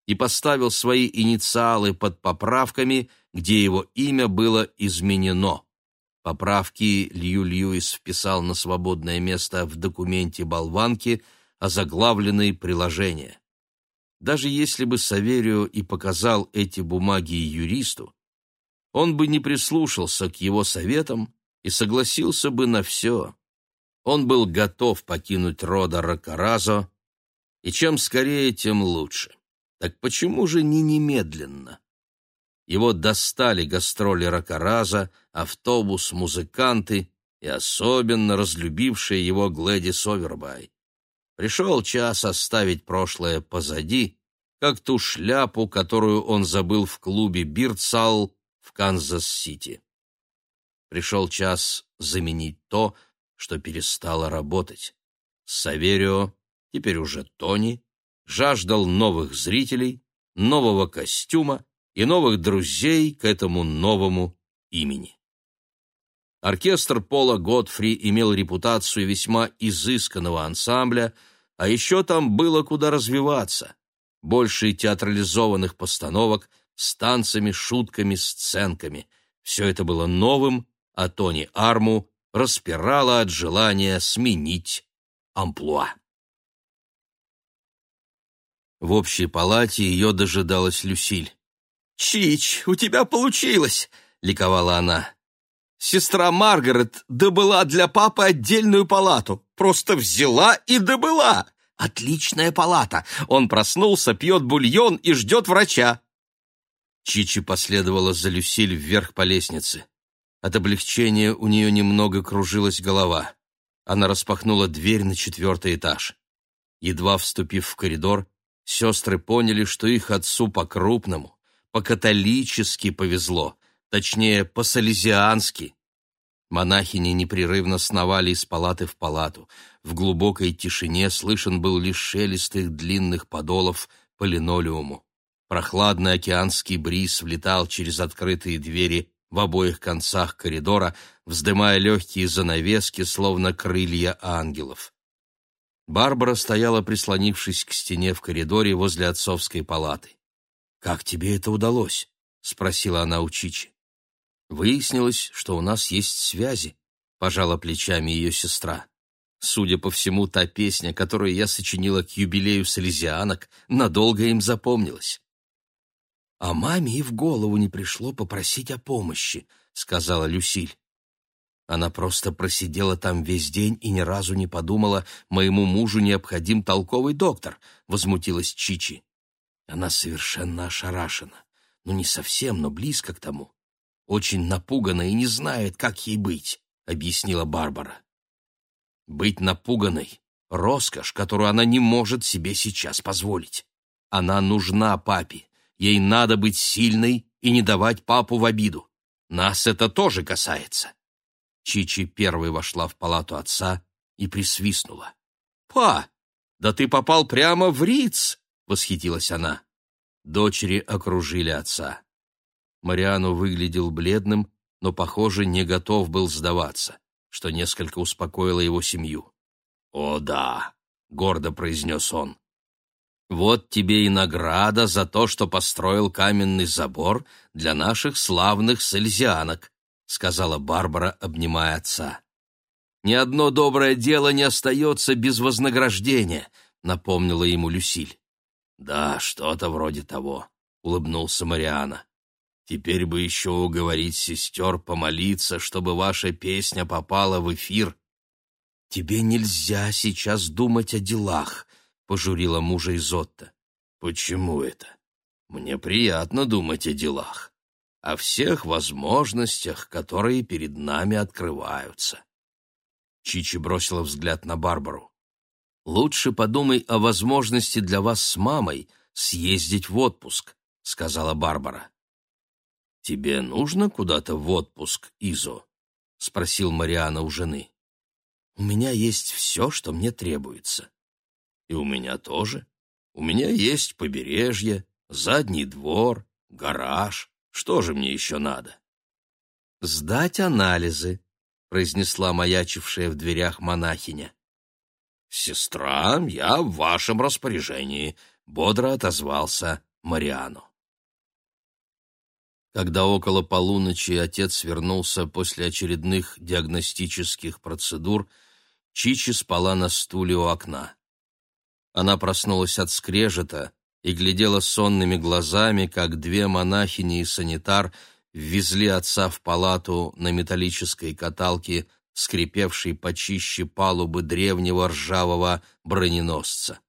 и поставил свои инициалы под поправками, где его имя было изменено. Поправки Лью Льюис вписал на свободное место в документе болванки, озаглавленные приложения. Даже если бы Саверио и показал эти бумаги юристу, он бы не прислушался к его советам и согласился бы на все. Он был готов покинуть рода Ракаразо, и чем скорее, тем лучше. Так почему же не немедленно? Его достали гастроли Ракараза, автобус, музыканты и особенно разлюбившая его Глэдис Овербай. Пришел час оставить прошлое позади, как ту шляпу, которую он забыл в клубе «Бирдсал» в Канзас-Сити. Пришел час заменить то, что перестало работать. Саверио, теперь уже Тони, жаждал новых зрителей, нового костюма и новых друзей к этому новому имени. Оркестр Пола Готфри имел репутацию весьма изысканного ансамбля, а еще там было куда развиваться. Больше театрализованных постановок с танцами, шутками, сценками. Все это было новым, а Тони Арму распирало от желания сменить амплуа. В общей палате ее дожидалась Люсиль. «Чич, у тебя получилось!» — ликовала она. «Сестра Маргарет добыла для папы отдельную палату. Просто взяла и добыла. Отличная палата. Он проснулся, пьет бульон и ждет врача». Чичи последовала за Люсиль вверх по лестнице. От облегчения у нее немного кружилась голова. Она распахнула дверь на четвертый этаж. Едва вступив в коридор, сестры поняли, что их отцу по-крупному, по-католически повезло, точнее, по-салезиански. Монахини непрерывно сновали из палаты в палату. В глубокой тишине слышен был лишь шелест их длинных подолов по линолеуму. Прохладный океанский бриз влетал через открытые двери в обоих концах коридора, вздымая легкие занавески, словно крылья ангелов. Барбара стояла, прислонившись к стене в коридоре возле отцовской палаты. «Как тебе это удалось?» — спросила она у Чичи. «Выяснилось, что у нас есть связи», — пожала плечами ее сестра. Судя по всему, та песня, которую я сочинила к юбилею салезианок, надолго им запомнилась. «А маме и в голову не пришло попросить о помощи», — сказала Люсиль. Она просто просидела там весь день и ни разу не подумала, моему мужу необходим толковый доктор, — возмутилась Чичи. Она совершенно ошарашена. Ну, не совсем, но близко к тому. Очень напугана и не знает, как ей быть, — объяснила Барбара. Быть напуганной — роскошь, которую она не может себе сейчас позволить. Она нужна папе. Ей надо быть сильной и не давать папу в обиду. Нас это тоже касается. Чичи первой вошла в палату отца и присвистнула. «Па, да ты попал прямо в Риц!» — восхитилась она. Дочери окружили отца. Мариану выглядел бледным, но, похоже, не готов был сдаваться, что несколько успокоило его семью. «О да!» — гордо произнес он. «Вот тебе и награда за то, что построил каменный забор для наших славных сальзианок», — сказала Барбара, обнимая отца. «Ни одно доброе дело не остается без вознаграждения», — напомнила ему Люсиль. «Да, что-то вроде того», — улыбнулся Мариана. «Теперь бы еще уговорить сестер помолиться, чтобы ваша песня попала в эфир». «Тебе нельзя сейчас думать о делах», — пожурила мужа Изотта. «Почему это? Мне приятно думать о делах, о всех возможностях, которые перед нами открываются». Чичи бросила взгляд на Барбару. «Лучше подумай о возможности для вас с мамой съездить в отпуск», — сказала Барбара. «Тебе нужно куда-то в отпуск, Изо?» — спросил Мариана у жены. «У меня есть все, что мне требуется». «И у меня тоже. У меня есть побережье, задний двор, гараж. Что же мне еще надо?» «Сдать анализы», — произнесла маячившая в дверях монахиня. «Сестра, я в вашем распоряжении», — бодро отозвался Мариану. Когда около полуночи отец вернулся после очередных диагностических процедур, Чичи спала на стуле у окна. Она проснулась от скрежета и глядела сонными глазами, как две монахини и санитар ввезли отца в палату на металлической каталке, скрипевшей почище палубы древнего ржавого броненосца.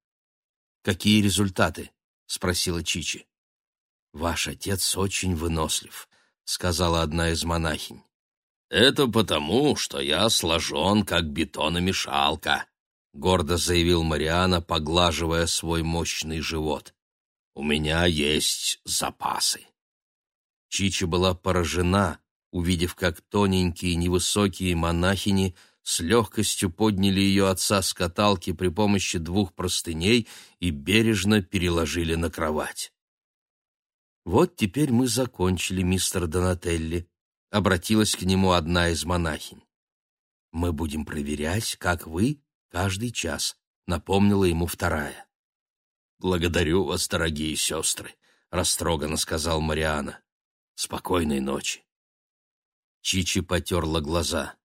«Какие результаты?» — спросила Чичи. «Ваш отец очень вынослив», — сказала одна из монахинь. «Это потому, что я сложен, как бетономешалка», — гордо заявил Мариана, поглаживая свой мощный живот. «У меня есть запасы». Чичи была поражена, увидев, как тоненькие невысокие монахини с легкостью подняли ее отца с каталки при помощи двух простыней и бережно переложили на кровать. «Вот теперь мы закончили, мистер Донателли», — обратилась к нему одна из монахинь. «Мы будем проверять, как вы, каждый час», — напомнила ему вторая. «Благодарю вас, дорогие сестры», — растроганно сказал Мариана. «Спокойной ночи». Чичи потерла глаза.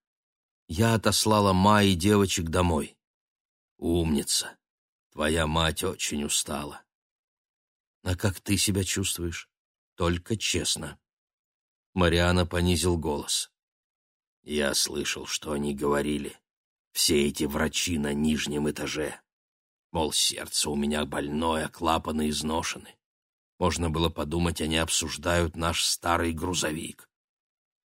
«Я отослала Ма и девочек домой». «Умница. Твоя мать очень устала». «А как ты себя чувствуешь?» Только честно. Мариана понизил голос. Я слышал, что они говорили. Все эти врачи на нижнем этаже. Мол, сердце у меня больное, клапаны изношены. Можно было подумать, они обсуждают наш старый грузовик.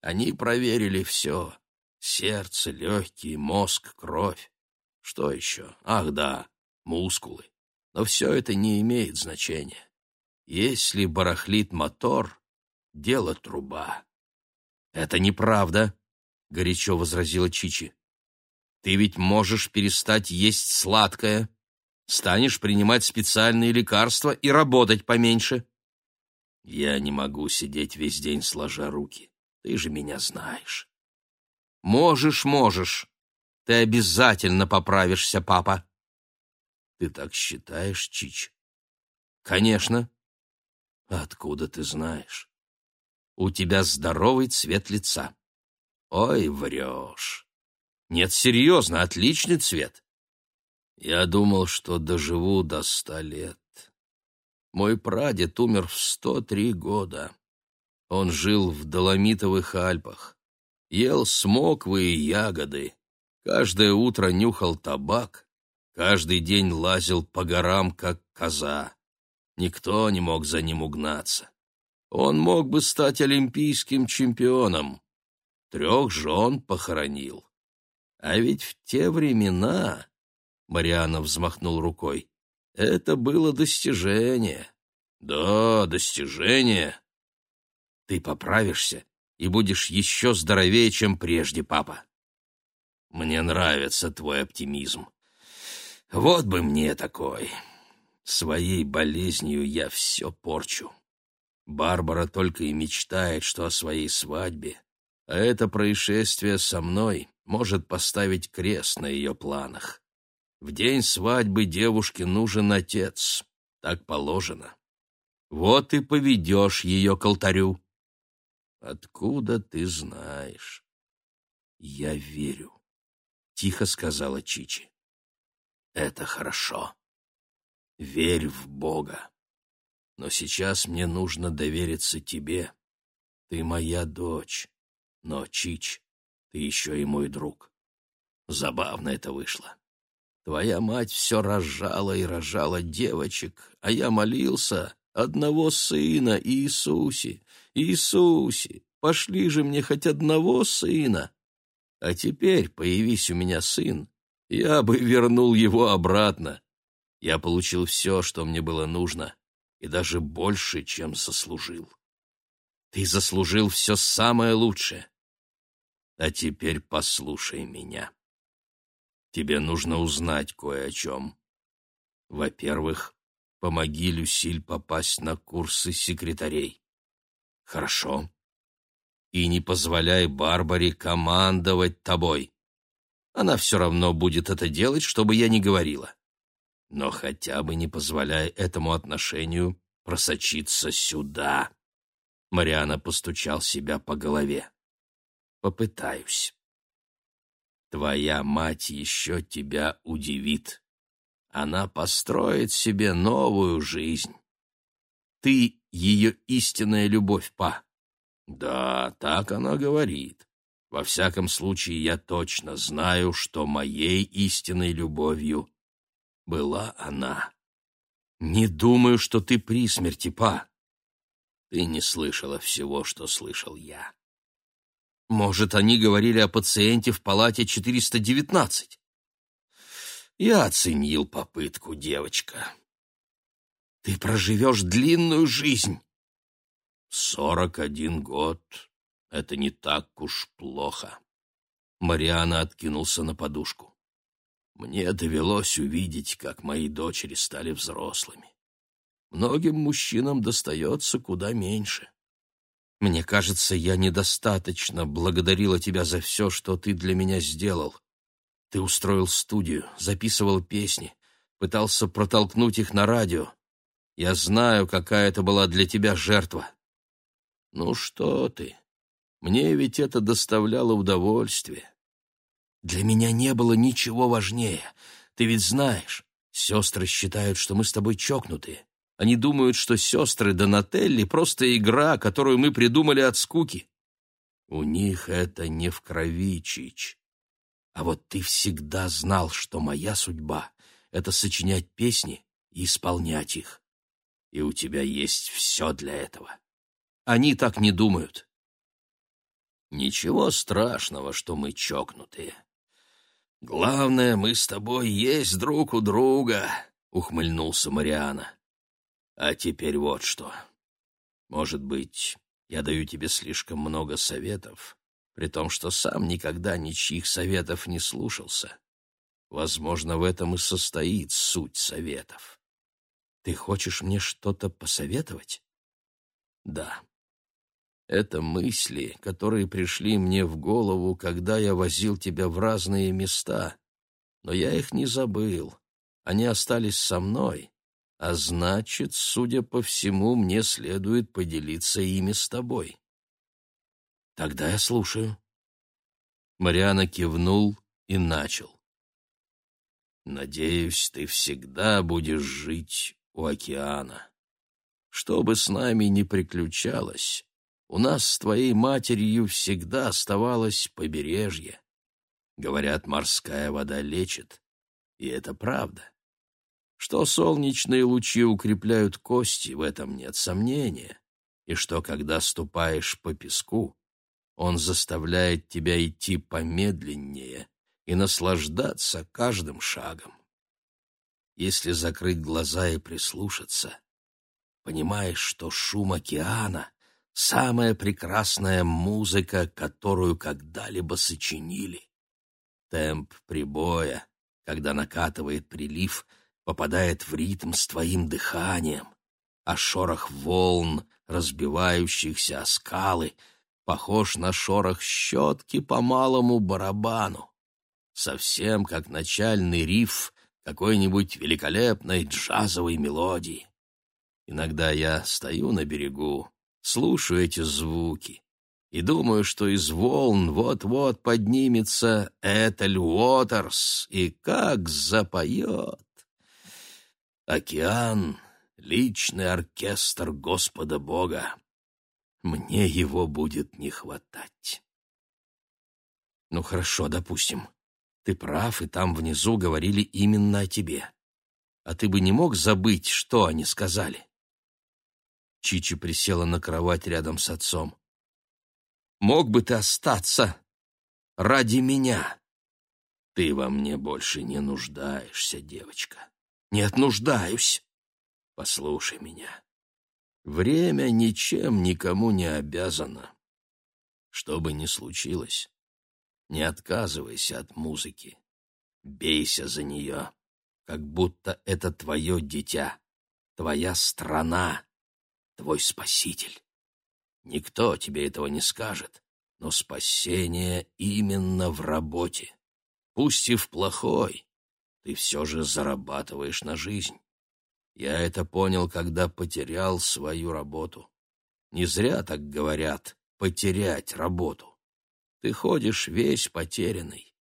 Они проверили все. Сердце, легкие, мозг, кровь. Что еще? Ах да, мускулы. Но все это не имеет значения. Если барахлит мотор, дело труба. Это неправда, горячо возразила Чичи. Ты ведь можешь перестать есть сладкое, станешь принимать специальные лекарства и работать поменьше. Я не могу сидеть весь день сложа руки. Ты же меня знаешь. Можешь, можешь. Ты обязательно поправишься, папа. Ты так считаешь, Чич? Конечно. Откуда ты знаешь? У тебя здоровый цвет лица. Ой, врешь. Нет, серьезно, отличный цвет. Я думал, что доживу до ста лет. Мой прадед умер в сто три года. Он жил в Доломитовых Альпах, ел смоквы и ягоды, каждое утро нюхал табак, каждый день лазил по горам, как коза. Никто не мог за ним угнаться. Он мог бы стать олимпийским чемпионом. Трех жен похоронил. А ведь в те времена, — Мариана взмахнул рукой, — это было достижение. Да, достижение. Ты поправишься и будешь еще здоровее, чем прежде, папа. Мне нравится твой оптимизм. Вот бы мне такой. Своей болезнью я все порчу. Барбара только и мечтает, что о своей свадьбе, а это происшествие со мной может поставить крест на ее планах. В день свадьбы девушке нужен отец, так положено. Вот и поведешь ее к алтарю. Откуда ты знаешь? Я верю, — тихо сказала Чичи. Это хорошо. Верь в Бога. Но сейчас мне нужно довериться тебе. Ты моя дочь, но, Чич, ты еще и мой друг. Забавно это вышло. Твоя мать все рожала и рожала девочек, а я молился одного сына Иисусе. Иисусе, пошли же мне хоть одного сына. А теперь появись у меня сын, я бы вернул его обратно. Я получил все, что мне было нужно, и даже больше, чем заслужил. Ты заслужил все самое лучшее. А теперь послушай меня. Тебе нужно узнать кое о чем. Во-первых, помоги Люсиль попасть на курсы секретарей. Хорошо. И не позволяй Барбаре командовать тобой. Она все равно будет это делать, чтобы я не говорила. Но хотя бы не позволяй этому отношению просочиться сюда. Мариана постучал себя по голове. Попытаюсь. Твоя мать еще тебя удивит. Она построит себе новую жизнь. Ты ее истинная любовь, па. Да, так она говорит. Во всяком случае, я точно знаю, что моей истинной любовью была она. Не думаю, что ты при смерти, па. Ты не слышала всего, что слышал я. Может, они говорили о пациенте в палате 419? Я оценил попытку, девочка. Ты проживешь длинную жизнь. Сорок один год — это не так уж плохо. Мариана откинулся на подушку. Мне довелось увидеть, как мои дочери стали взрослыми. Многим мужчинам достается куда меньше. Мне кажется, я недостаточно благодарила тебя за все, что ты для меня сделал. Ты устроил студию, записывал песни, пытался протолкнуть их на радио. Я знаю, какая это была для тебя жертва. Ну что ты? Мне ведь это доставляло удовольствие. Для меня не было ничего важнее. Ты ведь знаешь, сестры считают, что мы с тобой чокнутые. Они думают, что сестры Донателли — просто игра, которую мы придумали от скуки. У них это не в крови, Чич. А вот ты всегда знал, что моя судьба — это сочинять песни и исполнять их. И у тебя есть все для этого. Они так не думают. Ничего страшного, что мы чокнутые. Главное, мы с тобой есть друг у друга, — ухмыльнулся Мариана. А теперь вот что. Может быть, я даю тебе слишком много советов, при том, что сам никогда ничьих советов не слушался. Возможно, в этом и состоит суть советов. Ты хочешь мне что-то посоветовать? Да. Это мысли, которые пришли мне в голову, когда я возил тебя в разные места. Но я их не забыл. Они остались со мной, а значит, судя по всему, мне следует поделиться ими с тобой. Тогда я слушаю. Мариана кивнул и начал. Надеюсь, ты всегда будешь жить у океана. Что бы с нами ни приключалось, у нас с твоей матерью всегда оставалось побережье. Говорят, морская вода лечит, и это правда. Что солнечные лучи укрепляют кости, в этом нет сомнения, и что, когда ступаешь по песку, он заставляет тебя идти помедленнее и наслаждаться каждым шагом. Если закрыть глаза и прислушаться, понимаешь, что шум океана — самая прекрасная музыка, которую когда-либо сочинили. Темп прибоя, когда накатывает прилив — попадает в ритм с твоим дыханием, а шорох волн, разбивающихся о скалы, похож на шорох щетки по малому барабану. Совсем как начальный риф какой-нибудь великолепной джазовой мелодии. Иногда я стою на берегу, слушаю эти звуки и думаю, что из волн вот-вот поднимется Этель Уотерс и как запоет. Океан — личный оркестр Господа Бога. Мне его будет не хватать. Ну хорошо, допустим. Ты прав, и там внизу говорили именно о тебе. А ты бы не мог забыть, что они сказали? Чичи присела на кровать рядом с отцом. Мог бы ты остаться ради меня? Ты во мне больше не нуждаешься, девочка. Нет, нуждаюсь. Послушай меня. Время ничем никому не обязано. Что бы ни случилось, не отказывайся от музыки. Бейся за нее, как будто это твое дитя, твоя страна, твой спаситель. Никто тебе этого не скажет, но спасение именно в работе. пусть и в плохой, ты все же зарабатываешь на жизнь. Я это понял, когда потерял свою работу. Не зря так говорят «потерять работу». Ты ходишь весь потерянный.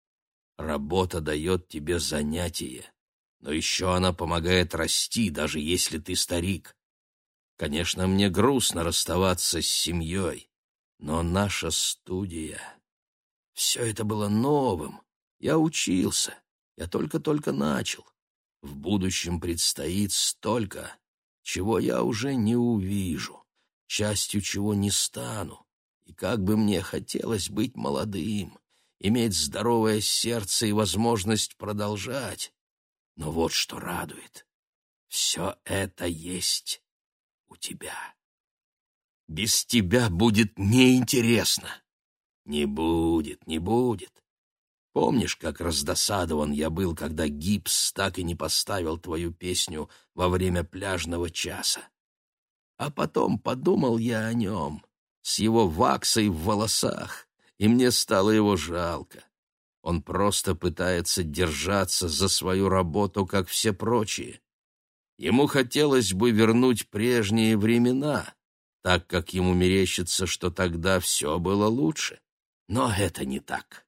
Работа дает тебе занятие, но еще она помогает расти, даже если ты старик. Конечно, мне грустно расставаться с семьей, но наша студия... Все это было новым. Я учился, я только-только начал. В будущем предстоит столько, чего я уже не увижу, частью чего не стану. И как бы мне хотелось быть молодым, иметь здоровое сердце и возможность продолжать. Но вот что радует. Все это есть у тебя. Без тебя будет неинтересно. Не будет, не будет. Помнишь, как раздосадован я был, когда гипс так и не поставил твою песню во время пляжного часа? А потом подумал я о нем, с его ваксой в волосах, и мне стало его жалко. Он просто пытается держаться за свою работу, как все прочие. Ему хотелось бы вернуть прежние времена, так как ему мерещится, что тогда все было лучше. Но это не так.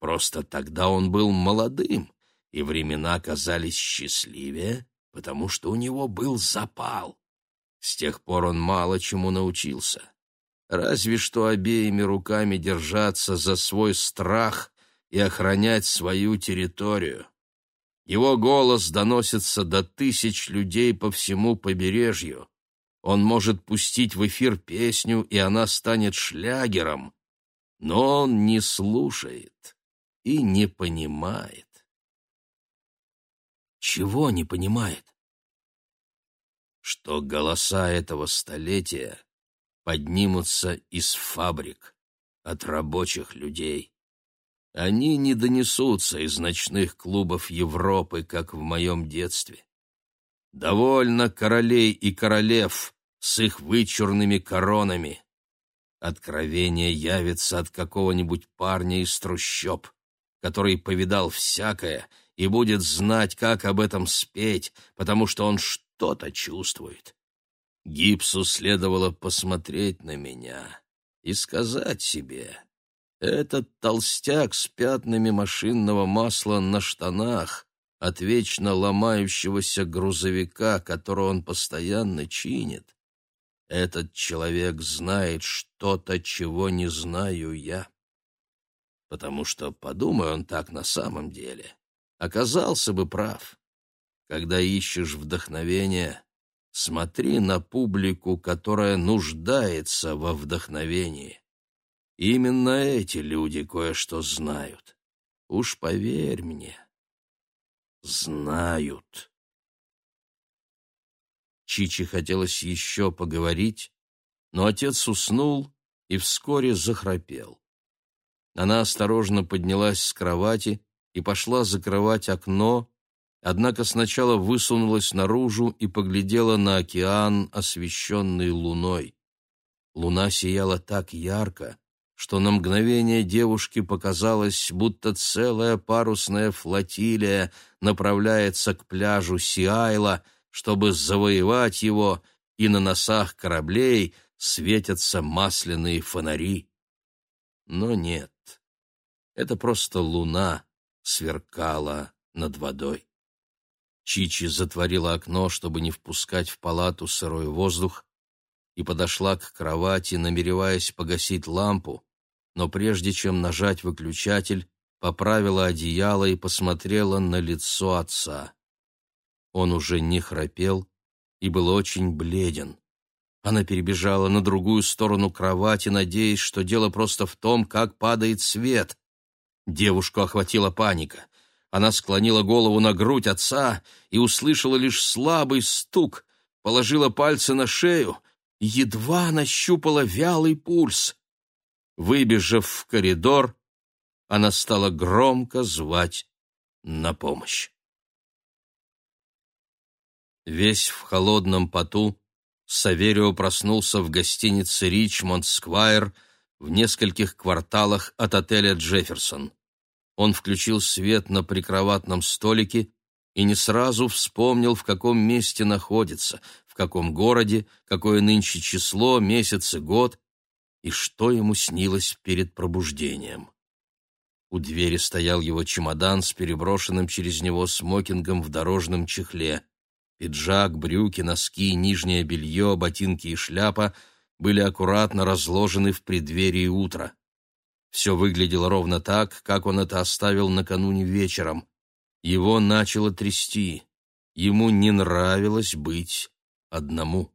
Просто тогда он был молодым, и времена казались счастливее, потому что у него был запал. С тех пор он мало чему научился. Разве что обеими руками держаться за свой страх и охранять свою территорию. Его голос доносится до тысяч людей по всему побережью. Он может пустить в эфир песню, и она станет шлягером, но он не слушает и не понимает. Чего не понимает? Что голоса этого столетия поднимутся из фабрик, от рабочих людей. Они не донесутся из ночных клубов Европы, как в моем детстве. Довольно королей и королев с их вычурными коронами. Откровение явится от какого-нибудь парня из трущоб, который повидал всякое и будет знать, как об этом спеть, потому что он что-то чувствует. Гипсу следовало посмотреть на меня и сказать себе, этот толстяк с пятнами машинного масла на штанах от вечно ломающегося грузовика, которого он постоянно чинит, этот человек знает что-то, чего не знаю я потому что, подумай он так на самом деле, оказался бы прав. Когда ищешь вдохновение, смотри на публику, которая нуждается во вдохновении. Именно эти люди кое-что знают. Уж поверь мне, знают. Чичи хотелось еще поговорить, но отец уснул и вскоре захрапел. Она осторожно поднялась с кровати и пошла закрывать окно, однако сначала высунулась наружу и поглядела на океан, освещенный луной. Луна сияла так ярко, что на мгновение девушке показалось, будто целая парусная флотилия направляется к пляжу Сиайла, чтобы завоевать его, и на носах кораблей светятся масляные фонари. Но нет. Это просто луна сверкала над водой. Чичи затворила окно, чтобы не впускать в палату сырой воздух, и подошла к кровати, намереваясь погасить лампу, но прежде чем нажать выключатель, поправила одеяло и посмотрела на лицо отца. Он уже не храпел и был очень бледен. Она перебежала на другую сторону кровати, надеясь, что дело просто в том, как падает свет. Девушку охватила паника. Она склонила голову на грудь отца и услышала лишь слабый стук, положила пальцы на шею, едва нащупала вялый пульс. Выбежав в коридор, она стала громко звать на помощь. Весь в холодном поту, Саверио проснулся в гостинице «Ричмонд Сквайр», в нескольких кварталах от отеля «Джефферсон». Он включил свет на прикроватном столике и не сразу вспомнил, в каком месте находится, в каком городе, какое нынче число, месяц и год, и что ему снилось перед пробуждением. У двери стоял его чемодан с переброшенным через него смокингом в дорожном чехле. Пиджак, брюки, носки, нижнее белье, ботинки и шляпа были аккуратно разложены в преддверии утра. Все выглядело ровно так, как он это оставил накануне вечером. Его начало трясти. Ему не нравилось быть одному.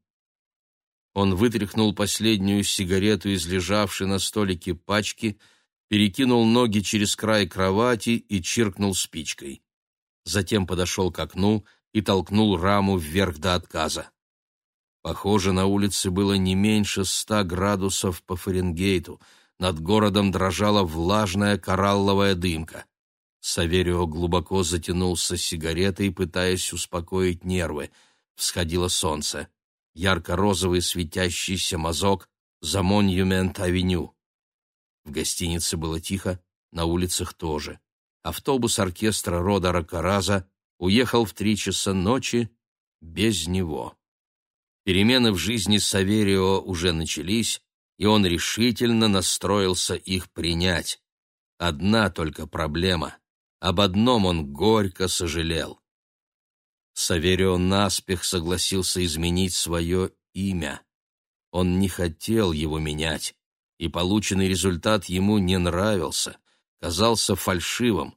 Он вытряхнул последнюю сигарету из лежавшей на столике пачки, перекинул ноги через край кровати и чиркнул спичкой. Затем подошел к окну и толкнул раму вверх до отказа. Похоже, на улице было не меньше ста градусов по Фаренгейту — над городом дрожала влажная коралловая дымка. Саверио глубоко затянулся сигаретой, пытаясь успокоить нервы. Всходило солнце. Ярко-розовый светящийся мазок за Монюмент-авеню. В гостинице было тихо, на улицах тоже. Автобус оркестра рода Ракараза уехал в три часа ночи без него. Перемены в жизни Саверио уже начались, и он решительно настроился их принять. Одна только проблема. Об одном он горько сожалел. Саверио наспех согласился изменить свое имя. Он не хотел его менять, и полученный результат ему не нравился, казался фальшивым.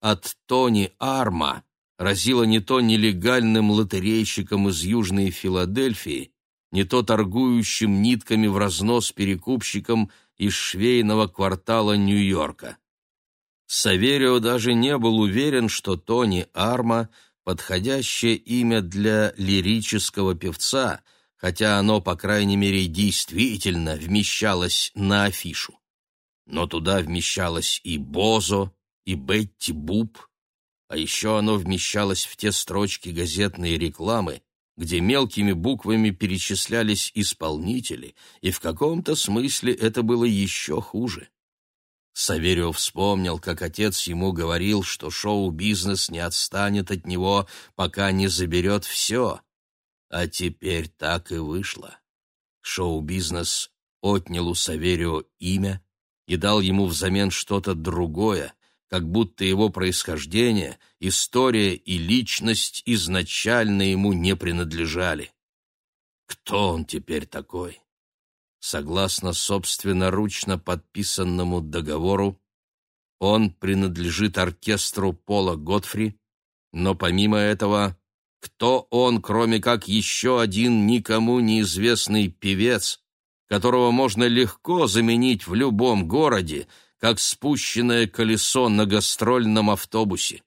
От Тони Арма разило не то нелегальным лотерейщиком из Южной Филадельфии, не то торгующим нитками в разнос перекупщикам из швейного квартала Нью-Йорка. Саверио даже не был уверен, что Тони Арма — подходящее имя для лирического певца, хотя оно, по крайней мере, действительно вмещалось на афишу. Но туда вмещалось и Бозо, и Бетти Буб, а еще оно вмещалось в те строчки газетной рекламы, где мелкими буквами перечислялись исполнители, и в каком-то смысле это было еще хуже. Саверио вспомнил, как отец ему говорил, что шоу-бизнес не отстанет от него, пока не заберет все. А теперь так и вышло. Шоу-бизнес отнял у Саверио имя и дал ему взамен что-то другое, как будто его происхождение, история и личность изначально ему не принадлежали. Кто он теперь такой? Согласно собственноручно подписанному договору, он принадлежит оркестру Пола Готфри, но помимо этого, кто он, кроме как еще один никому неизвестный певец, которого можно легко заменить в любом городе, как спущенное колесо на гастрольном автобусе.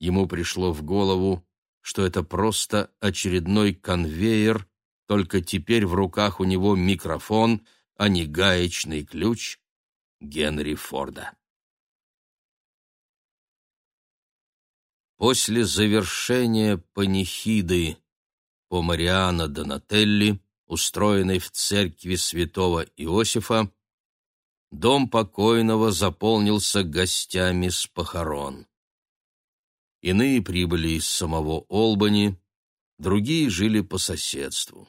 Ему пришло в голову, что это просто очередной конвейер, только теперь в руках у него микрофон, а не гаечный ключ Генри Форда. После завершения панихиды по Мариано Донателли, устроенной в церкви святого Иосифа, дом покойного заполнился гостями с похорон. Иные прибыли из самого Олбани, другие жили по соседству.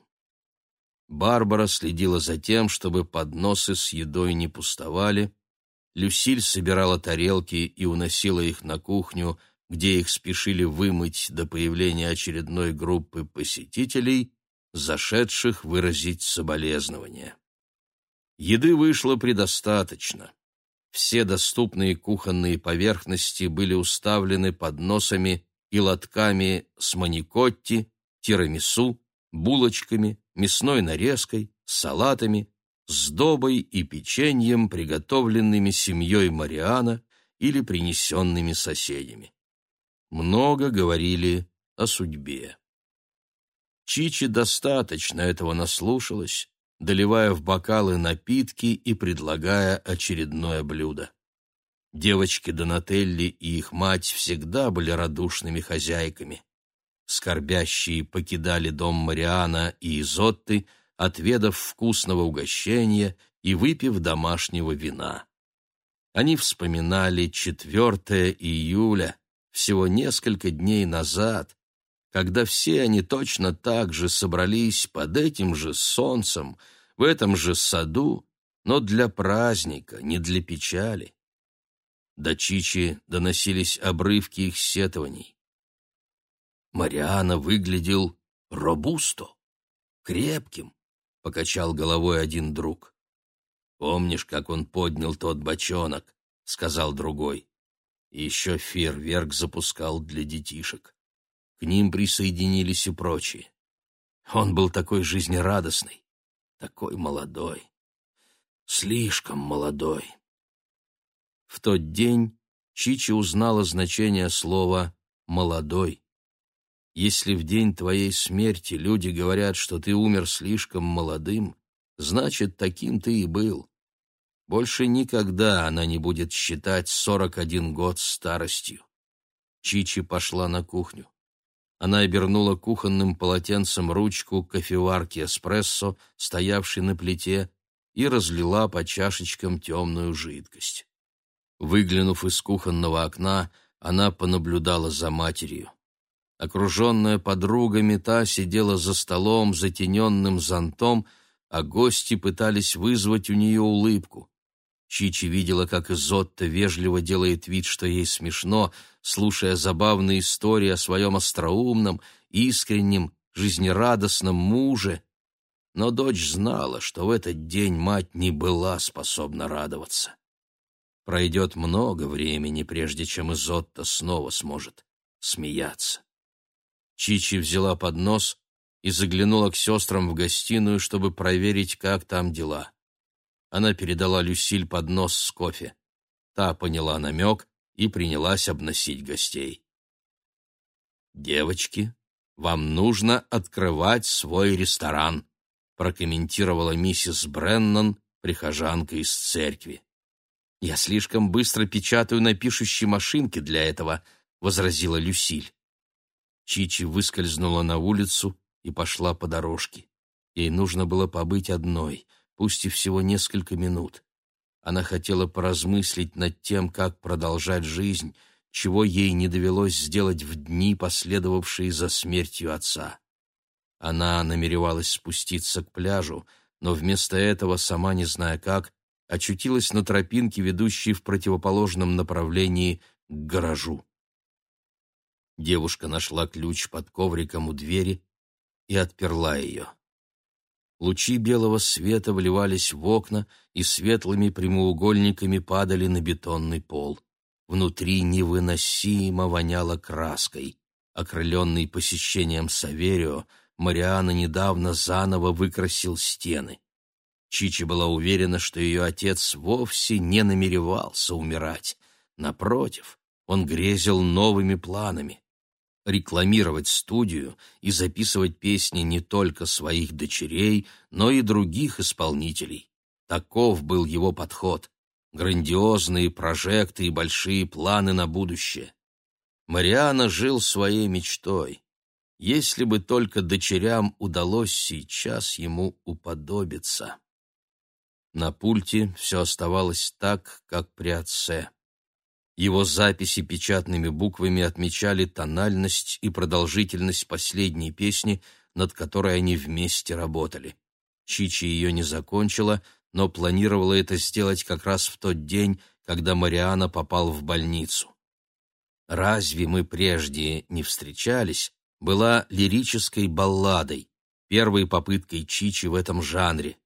Барбара следила за тем, чтобы подносы с едой не пустовали, Люсиль собирала тарелки и уносила их на кухню, где их спешили вымыть до появления очередной группы посетителей, зашедших выразить соболезнования. Еды вышло предостаточно. Все доступные кухонные поверхности были уставлены подносами и лотками с маникотти, тирамису, булочками, мясной нарезкой, салатами, сдобой и печеньем, приготовленными семьей Мариана или принесенными соседями. Много говорили о судьбе. Чичи достаточно этого наслушалась, доливая в бокалы напитки и предлагая очередное блюдо. Девочки Донателли и их мать всегда были радушными хозяйками. Скорбящие покидали дом Мариана и Изотты, отведав вкусного угощения и выпив домашнего вина. Они вспоминали 4 июля, всего несколько дней назад, когда все они точно так же собрались под этим же солнцем, в этом же саду, но для праздника, не для печали. До Чичи доносились обрывки их сетований. Мариана выглядел робусто, крепким, — покачал головой один друг. «Помнишь, как он поднял тот бочонок?» — сказал другой. еще фейерверк запускал для детишек. К ним присоединились и прочие. Он был такой жизнерадостный, такой молодой, слишком молодой. В тот день Чичи узнала значение слова «молодой». Если в день твоей смерти люди говорят, что ты умер слишком молодым, значит, таким ты и был. Больше никогда она не будет считать сорок один год старостью. Чичи пошла на кухню. Она обернула кухонным полотенцем ручку кофеварки эспрессо, стоявшей на плите, и разлила по чашечкам темную жидкость. Выглянув из кухонного окна, она понаблюдала за матерью. Окруженная подругами, та сидела за столом, затененным зонтом, а гости пытались вызвать у нее улыбку. Чичи видела, как Изотта вежливо делает вид, что ей смешно, слушая забавные истории о своем остроумном, искреннем, жизнерадостном муже. Но дочь знала, что в этот день мать не была способна радоваться. Пройдет много времени, прежде чем Изотта снова сможет смеяться. Чичи взяла поднос и заглянула к сестрам в гостиную, чтобы проверить, как там дела. Она передала Люсиль поднос с кофе. Та поняла намек и принялась обносить гостей. «Девочки, вам нужно открывать свой ресторан», прокомментировала миссис Бреннан, прихожанка из церкви. «Я слишком быстро печатаю на пишущей машинке для этого», — возразила Люсиль. Чичи выскользнула на улицу и пошла по дорожке. Ей нужно было побыть одной, пусть и всего несколько минут. Она хотела поразмыслить над тем, как продолжать жизнь, чего ей не довелось сделать в дни, последовавшие за смертью отца. Она намеревалась спуститься к пляжу, но вместо этого, сама не зная как, очутилась на тропинке, ведущей в противоположном направлении к гаражу. Девушка нашла ключ под ковриком у двери и отперла ее. Лучи белого света вливались в окна и светлыми прямоугольниками падали на бетонный пол. Внутри невыносимо воняло краской. Окрыленный посещением Саверио, Мариана недавно заново выкрасил стены. Чичи была уверена, что ее отец вовсе не намеревался умирать. Напротив, он грезил новыми планами рекламировать студию и записывать песни не только своих дочерей, но и других исполнителей. Таков был его подход. Грандиозные прожекты и большие планы на будущее. Мариана жил своей мечтой. Если бы только дочерям удалось сейчас ему уподобиться. На пульте все оставалось так, как при отце. Его записи печатными буквами отмечали тональность и продолжительность последней песни, над которой они вместе работали. Чичи ее не закончила, но планировала это сделать как раз в тот день, когда Мариана попал в больницу. «Разве мы прежде не встречались?» была лирической балладой, первой попыткой Чичи в этом жанре.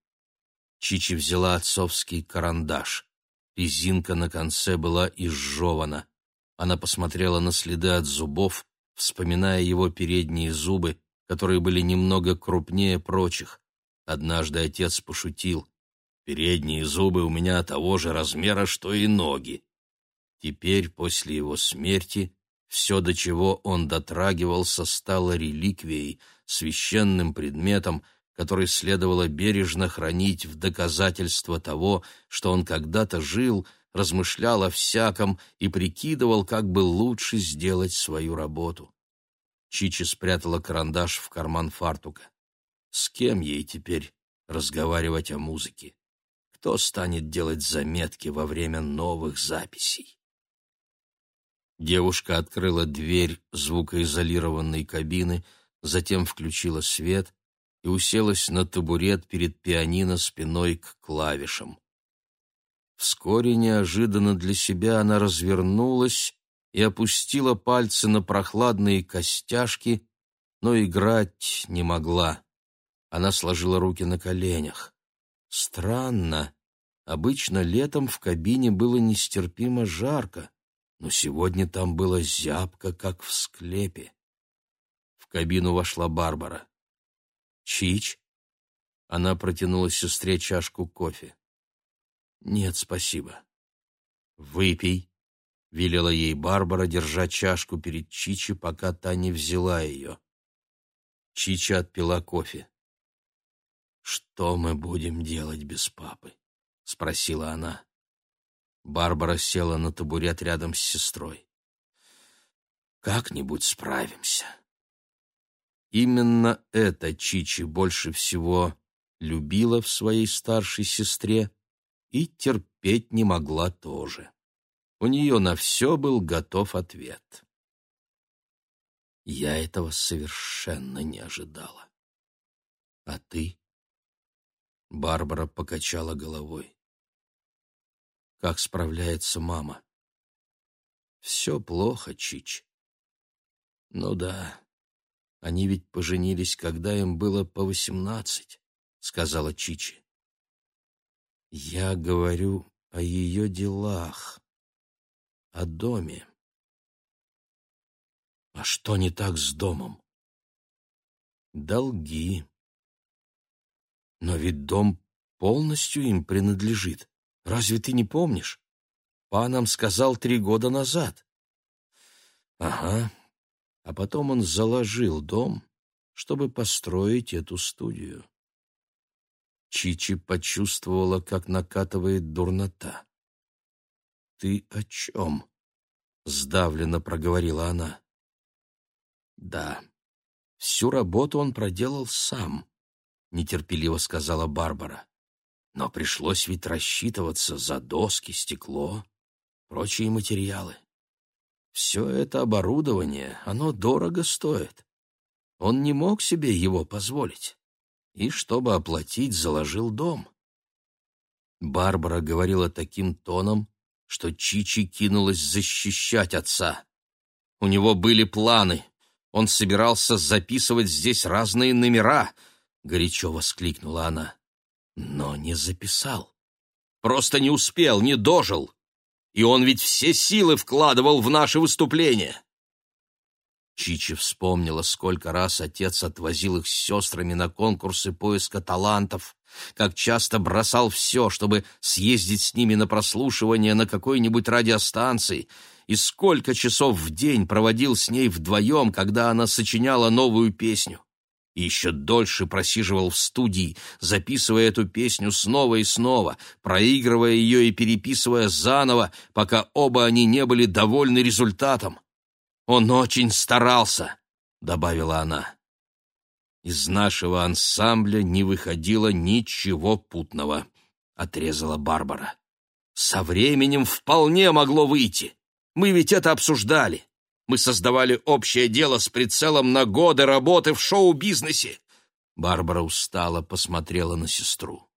Чичи взяла отцовский карандаш. Резинка на конце была изжевана. Она посмотрела на следы от зубов, вспоминая его передние зубы, которые были немного крупнее прочих. Однажды отец пошутил. «Передние зубы у меня того же размера, что и ноги». Теперь, после его смерти, все, до чего он дотрагивался, стало реликвией, священным предметом, который следовало бережно хранить в доказательство того, что он когда-то жил, размышлял о всяком и прикидывал, как бы лучше сделать свою работу. Чичи спрятала карандаш в карман фартука. С кем ей теперь разговаривать о музыке? кто станет делать заметки во время новых записей? Девушка открыла дверь звукоизолированной кабины, затем включила свет и уселась на табурет перед пианино спиной к клавишам. Вскоре неожиданно для себя она развернулась и опустила пальцы на прохладные костяшки, но играть не могла. Она сложила руки на коленях. Странно. Обычно летом в кабине было нестерпимо жарко, но сегодня там было зябко, как в склепе. В кабину вошла Барбара. «Чич?» Она протянула сестре чашку кофе. «Нет, спасибо». «Выпей», — велела ей Барбара, держа чашку перед Чичи, пока та не взяла ее. Чича отпила кофе. «Что мы будем делать без папы?» — спросила она. Барбара села на табурет рядом с сестрой. «Как-нибудь справимся». Именно это Чичи больше всего любила в своей старшей сестре и терпеть не могла тоже. У нее на все был готов ответ. Я этого совершенно не ожидала. А ты? Барбара покачала головой. Как справляется мама? Все плохо, Чич. Ну да, они ведь поженились, когда им было по восемнадцать, сказала Чичи. Я говорю о ее делах, о доме. А что не так с домом? Долги, но ведь дом полностью им принадлежит. Разве ты не помнишь? Панам сказал три года назад. Ага. А потом он заложил дом, чтобы построить эту студию. Чичи почувствовала, как накатывает дурнота. «Ты о чем?» — сдавленно проговорила она. «Да, всю работу он проделал сам. — нетерпеливо сказала Барбара. «Но пришлось ведь рассчитываться за доски, стекло, прочие материалы. Все это оборудование, оно дорого стоит. Он не мог себе его позволить. И, чтобы оплатить, заложил дом». Барбара говорила таким тоном, что Чичи кинулась защищать отца. У него были планы. Он собирался записывать здесь разные номера — горячо воскликнула она. Но не записал. Просто не успел, не дожил. И он ведь все силы вкладывал в наше выступление. Чичи вспомнила, сколько раз отец отвозил их с сестрами на конкурсы поиска талантов, как часто бросал все, чтобы съездить с ними на прослушивание на какой-нибудь радиостанции, и сколько часов в день проводил с ней вдвоем, когда она сочиняла новую песню и еще дольше просиживал в студии, записывая эту песню снова и снова, проигрывая ее и переписывая заново, пока оба они не были довольны результатом. «Он очень старался», — добавила она. «Из нашего ансамбля не выходило ничего путного», — отрезала Барбара. «Со временем вполне могло выйти. Мы ведь это обсуждали. Мы создавали общее дело с прицелом на годы работы в шоу-бизнесе. Барбара устало посмотрела на сестру.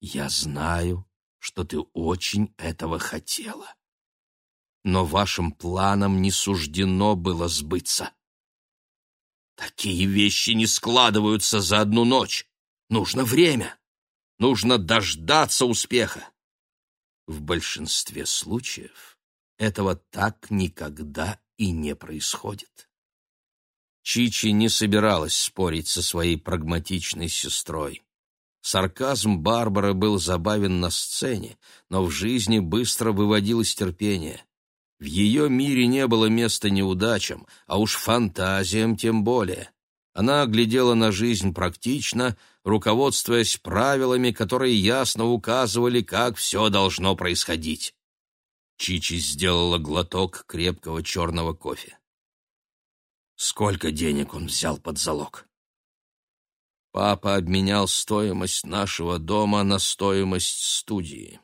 Я знаю, что ты очень этого хотела. Но вашим планам не суждено было сбыться. Такие вещи не складываются за одну ночь. Нужно время. Нужно дождаться успеха. В большинстве случаев этого так никогда и не происходит. Чичи не собиралась спорить со своей прагматичной сестрой. Сарказм Барбары был забавен на сцене, но в жизни быстро выводил из терпения. В ее мире не было места неудачам, а уж фантазиям тем более. Она глядела на жизнь практично, руководствуясь правилами, которые ясно указывали, как все должно происходить. Чичи сделала глоток крепкого черного кофе. Сколько денег он взял под залог? Папа обменял стоимость нашего дома на стоимость студии.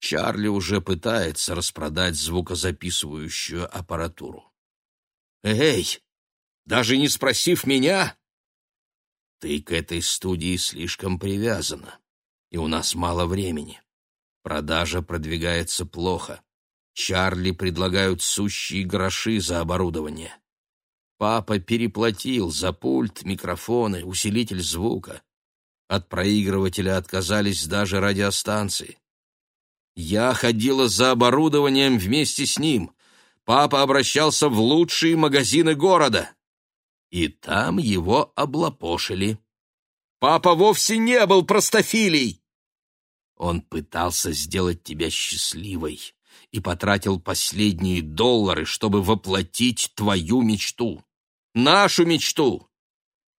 Чарли уже пытается распродать звукозаписывающую аппаратуру. «Эй, даже не спросив меня?» «Ты к этой студии слишком привязана, и у нас мало времени. Продажа продвигается плохо. Чарли предлагают сущие гроши за оборудование. Папа переплатил за пульт, микрофоны, усилитель звука. От проигрывателя отказались даже радиостанции. Я ходила за оборудованием вместе с ним. Папа обращался в лучшие магазины города. И там его облапошили. Папа вовсе не был простофилей. Он пытался сделать тебя счастливой и потратил последние доллары, чтобы воплотить твою мечту. Нашу мечту.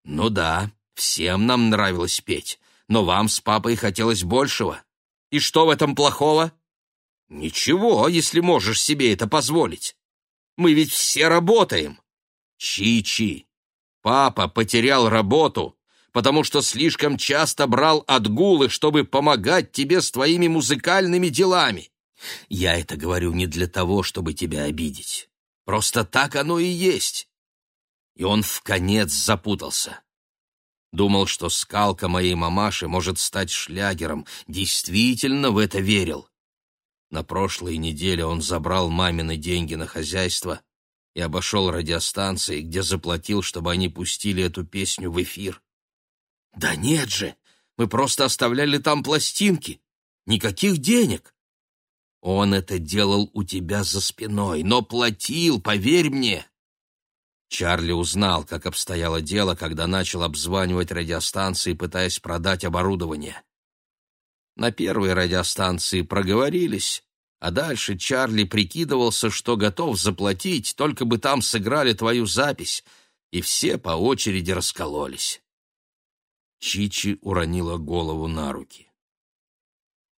Ну да, всем нам нравилось петь, но вам с папой хотелось большего. И что в этом плохого? Ничего, если можешь себе это позволить. Мы ведь все работаем. Чичи, папа потерял работу, потому что слишком часто брал отгулы, чтобы помогать тебе с твоими музыкальными делами. Я это говорю не для того, чтобы тебя обидеть. Просто так оно и есть. И он в конец запутался. Думал, что скалка моей мамаши может стать шлягером. Действительно в это верил. На прошлой неделе он забрал мамины деньги на хозяйство и обошел радиостанции, где заплатил, чтобы они пустили эту песню в эфир. «Да нет же! Мы просто оставляли там пластинки. Никаких денег!» «Он это делал у тебя за спиной, но платил, поверь мне!» Чарли узнал, как обстояло дело, когда начал обзванивать радиостанции, пытаясь продать оборудование. На первой радиостанции проговорились, а дальше Чарли прикидывался, что готов заплатить, только бы там сыграли твою запись, и все по очереди раскололись. Чичи уронила голову на руки.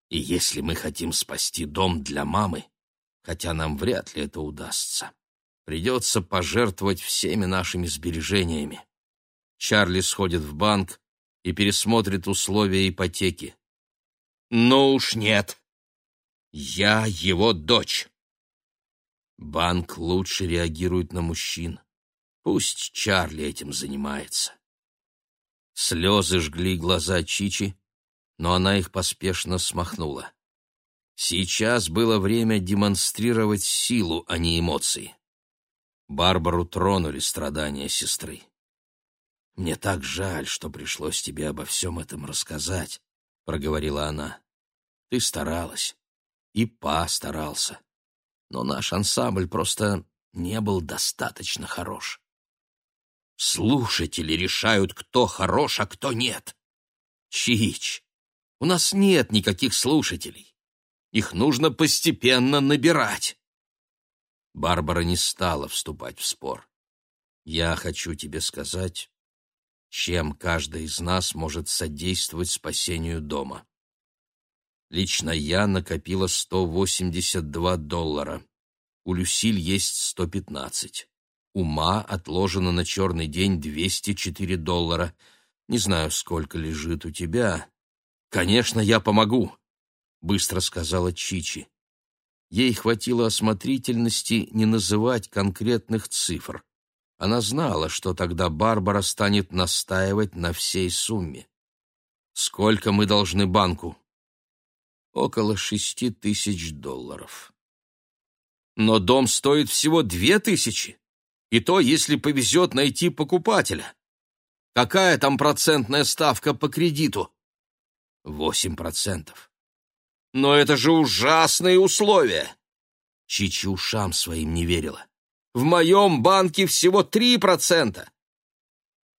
И если мы хотим спасти дом для мамы, хотя нам вряд ли это удастся, Придется пожертвовать всеми нашими сбережениями. Чарли сходит в банк и пересмотрит условия ипотеки. Ну уж нет. Я его дочь. Банк лучше реагирует на мужчин. Пусть Чарли этим занимается. Слезы жгли глаза Чичи, но она их поспешно смахнула. Сейчас было время демонстрировать силу, а не эмоции. Барбару тронули страдания сестры. «Мне так жаль, что пришлось тебе обо всем этом рассказать», — проговорила она. «Ты старалась, и Па старался, но наш ансамбль просто не был достаточно хорош». «Слушатели решают, кто хорош, а кто нет». «Чич, у нас нет никаких слушателей. Их нужно постепенно набирать». Барбара не стала вступать в спор. «Я хочу тебе сказать, чем каждый из нас может содействовать спасению дома. Лично я накопила 182 доллара. У Люсиль есть 115. У Ма отложено на черный день 204 доллара. Не знаю, сколько лежит у тебя. Конечно, я помогу, — быстро сказала Чичи. Ей хватило осмотрительности не называть конкретных цифр. Она знала, что тогда Барбара станет настаивать на всей сумме. «Сколько мы должны банку?» «Около шести тысяч долларов». «Но дом стоит всего две тысячи, и то, если повезет найти покупателя. Какая там процентная ставка по кредиту?» «Восемь процентов». Но это же ужасные условия. Чичи ушам своим не верила. В моем банке всего три процента.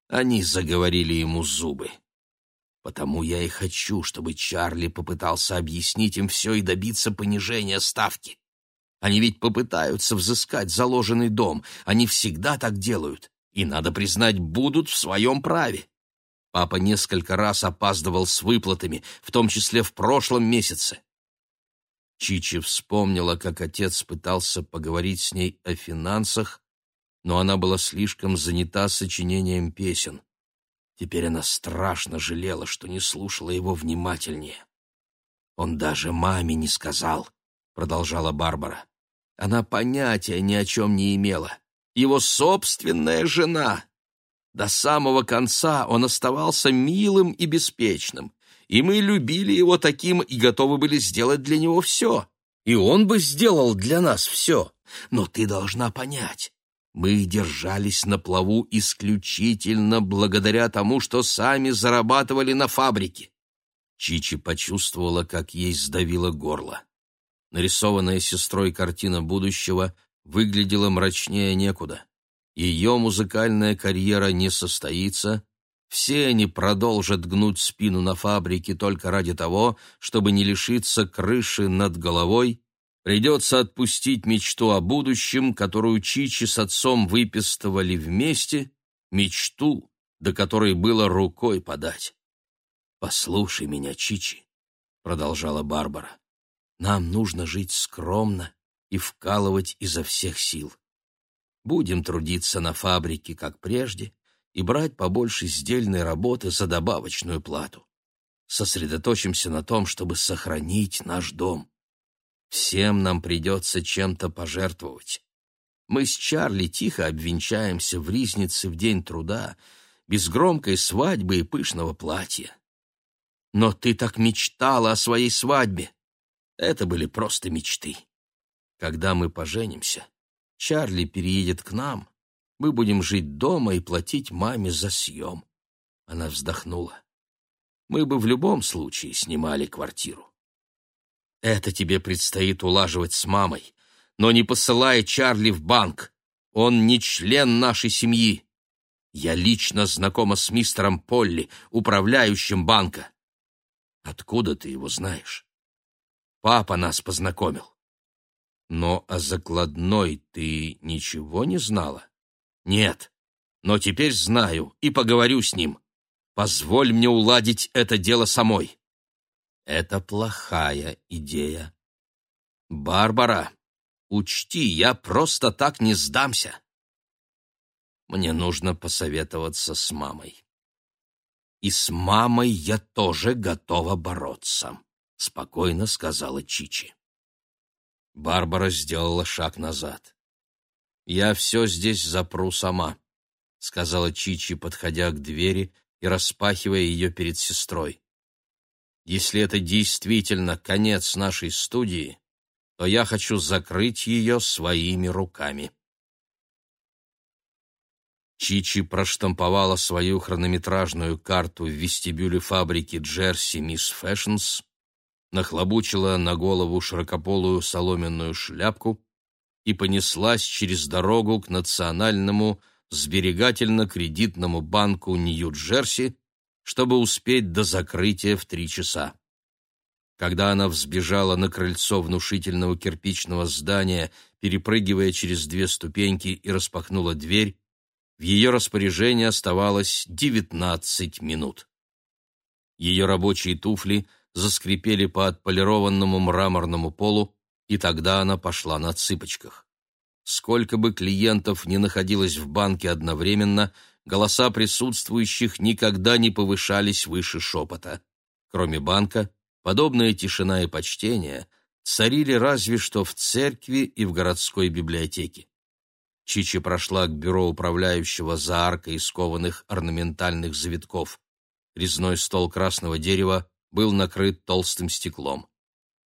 Они заговорили ему зубы. Потому я и хочу, чтобы Чарли попытался объяснить им все и добиться понижения ставки. Они ведь попытаются взыскать заложенный дом. Они всегда так делают. И, надо признать, будут в своем праве. Папа несколько раз опаздывал с выплатами, в том числе в прошлом месяце. Чичи вспомнила, как отец пытался поговорить с ней о финансах, но она была слишком занята сочинением песен. Теперь она страшно жалела, что не слушала его внимательнее. «Он даже маме не сказал», — продолжала Барбара. Она понятия ни о чем не имела. Его собственная жена. До самого конца он оставался милым и беспечным, и мы любили его таким и готовы были сделать для него все. И он бы сделал для нас все. Но ты должна понять, мы держались на плаву исключительно благодаря тому, что сами зарабатывали на фабрике. Чичи почувствовала, как ей сдавило горло. Нарисованная сестрой картина будущего выглядела мрачнее некуда. Ее музыкальная карьера не состоится, все они продолжат гнуть спину на фабрике только ради того, чтобы не лишиться крыши над головой Придется отпустить мечту о будущем, которую Чичи с отцом выпистывали вместе, мечту, до которой было рукой подать. «Послушай меня, Чичи», — продолжала Барбара, — «нам нужно жить скромно и вкалывать изо всех сил. Будем трудиться на фабрике, как прежде, и брать побольше сдельной работы за добавочную плату. Сосредоточимся на том, чтобы сохранить наш дом. Всем нам придется чем-то пожертвовать. Мы с Чарли тихо обвенчаемся в Ризнице в день труда, без громкой свадьбы и пышного платья. Но ты так мечтала о своей свадьбе. Это были просто мечты. Когда мы поженимся, Чарли переедет к нам, мы будем жить дома и платить маме за съем. Она вздохнула. Мы бы в любом случае снимали квартиру. Это тебе предстоит улаживать с мамой. Но не посылай Чарли в банк. Он не член нашей семьи. Я лично знакома с мистером Полли, управляющим банка. Откуда ты его знаешь? Папа нас познакомил. Но о закладной ты ничего не знала? Нет, но теперь знаю и поговорю с ним. Позволь мне уладить это дело самой. Это плохая идея. Барбара, учти, я просто так не сдамся. Мне нужно посоветоваться с мамой. И с мамой я тоже готова бороться, спокойно сказала Чичи. Барбара сделала шаг назад. Я все здесь запру сама, сказала Чичи, подходя к двери и распахивая ее перед сестрой. Если это действительно конец нашей студии, то я хочу закрыть ее своими руками. Чичи проштамповала свою хронометражную карту в вестибюле фабрики Джерси Мисс Фэшнс, нахлобучила на голову широкополую соломенную шляпку и понеслась через дорогу к Национальному сберегательно-кредитному банку Нью-Джерси, чтобы успеть до закрытия в три часа. Когда она взбежала на крыльцо внушительного кирпичного здания, перепрыгивая через две ступеньки и распахнула дверь, в ее распоряжении оставалось девятнадцать минут. Ее рабочие туфли заскрипели по отполированному мраморному полу, и тогда она пошла на цыпочках. Сколько бы клиентов ни находилось в банке одновременно, голоса присутствующих никогда не повышались выше шепота. Кроме банка, подобная тишина и почтение царили разве что в церкви и в городской библиотеке. Чичи прошла к бюро управляющего за аркой из кованых орнаментальных завитков. Резной стол красного дерева был накрыт толстым стеклом.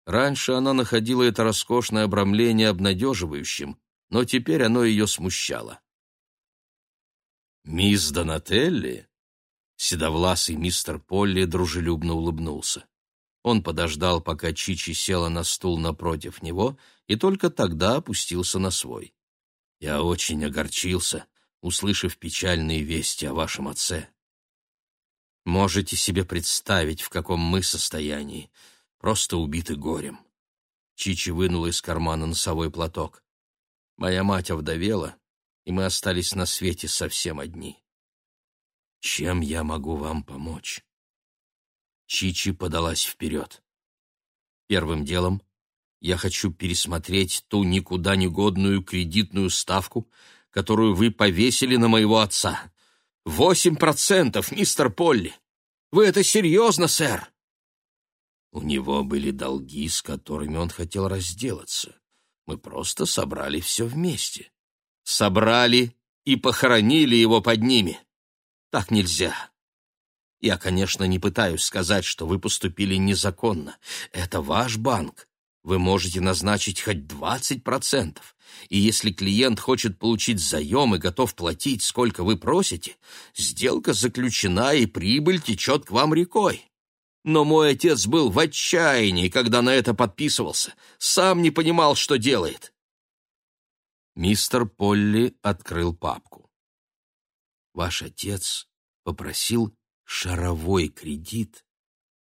Раньше она находила это роскошное обрамление обнадеживающим, но теперь оно ее смущало. «Мисс Донателли?» Седовласый мистер Полли дружелюбно улыбнулся. Он подождал, пока Чичи села на стул напротив него, и только тогда опустился на свой. «Я очень огорчился, услышав печальные вести о вашем отце. Можете себе представить, в каком мы состоянии, просто убиты горем». Чичи вынула из кармана носовой платок. «Моя мать овдовела, и мы остались на свете совсем одни. Чем я могу вам помочь? Чичи подалась вперед. Первым делом я хочу пересмотреть ту никуда не годную кредитную ставку, которую вы повесили на моего отца. Восемь процентов, мистер Полли! Вы это серьезно, сэр?» У него были долги, с которыми он хотел разделаться. Мы просто собрали все вместе. Собрали и похоронили его под ними. Так нельзя. Я, конечно, не пытаюсь сказать, что вы поступили незаконно. Это ваш банк. Вы можете назначить хоть 20%. И если клиент хочет получить заем и готов платить, сколько вы просите, сделка заключена, и прибыль течет к вам рекой. Но мой отец был в отчаянии, когда на это подписывался. Сам не понимал, что делает. Мистер Полли открыл папку. Ваш отец попросил шаровой кредит,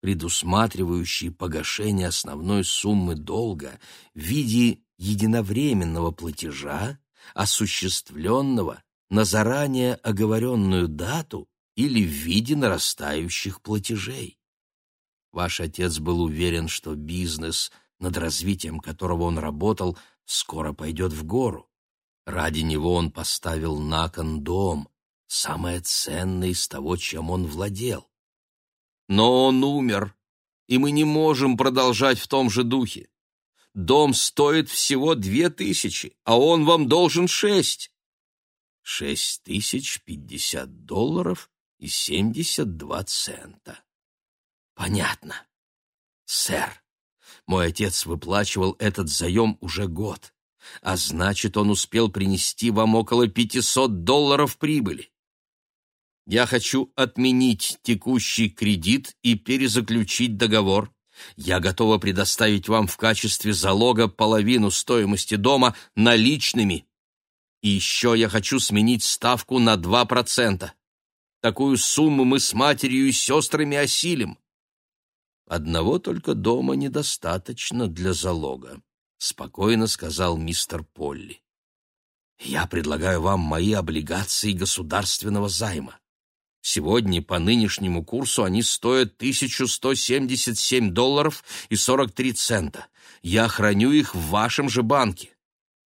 предусматривающий погашение основной суммы долга в виде единовременного платежа, осуществленного на заранее оговоренную дату или в виде нарастающих платежей. Ваш отец был уверен, что бизнес, над развитием которого он работал, скоро пойдет в гору. Ради него он поставил на кон дом, самое ценное из того, чем он владел. Но он умер, и мы не можем продолжать в том же духе. Дом стоит всего две тысячи, а он вам должен шесть. Шесть тысяч пятьдесят долларов и семьдесят два цента. Понятно. Сэр, мой отец выплачивал этот заем уже год, а значит, он успел принести вам около пятисот долларов прибыли. Я хочу отменить текущий кредит и перезаключить договор. Я готова предоставить вам в качестве залога половину стоимости дома наличными. И еще я хочу сменить ставку на два процента. Такую сумму мы с матерью и сестрами осилим. Одного только дома недостаточно для залога, спокойно сказал мистер Полли. Я предлагаю вам мои облигации государственного займа. Сегодня по нынешнему курсу они стоят 1177 долларов и 43 цента. Я храню их в вашем же банке.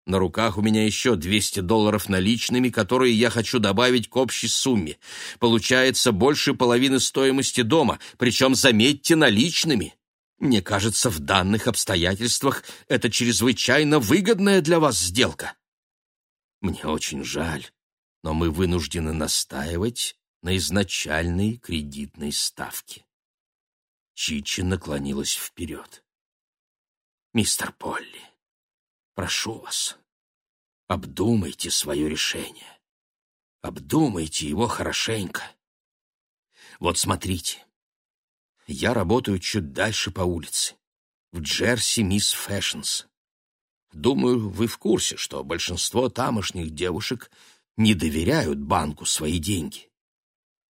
На руках у меня еще 200 долларов наличными, которые я хочу добавить к общей сумме. Получается больше половины стоимости дома, причем, заметьте, наличными. Мне кажется, в данных обстоятельствах это чрезвычайно выгодная для вас сделка. Мне очень жаль, но мы вынуждены настаивать на изначальной кредитной ставке. Чичи наклонилась вперед. «Мистер Полли, прошу вас, обдумайте свое решение. Обдумайте его хорошенько. Вот смотрите, я работаю чуть дальше по улице, в Джерси Мисс Фэшнс. Думаю, вы в курсе, что большинство тамошних девушек не доверяют банку свои деньги.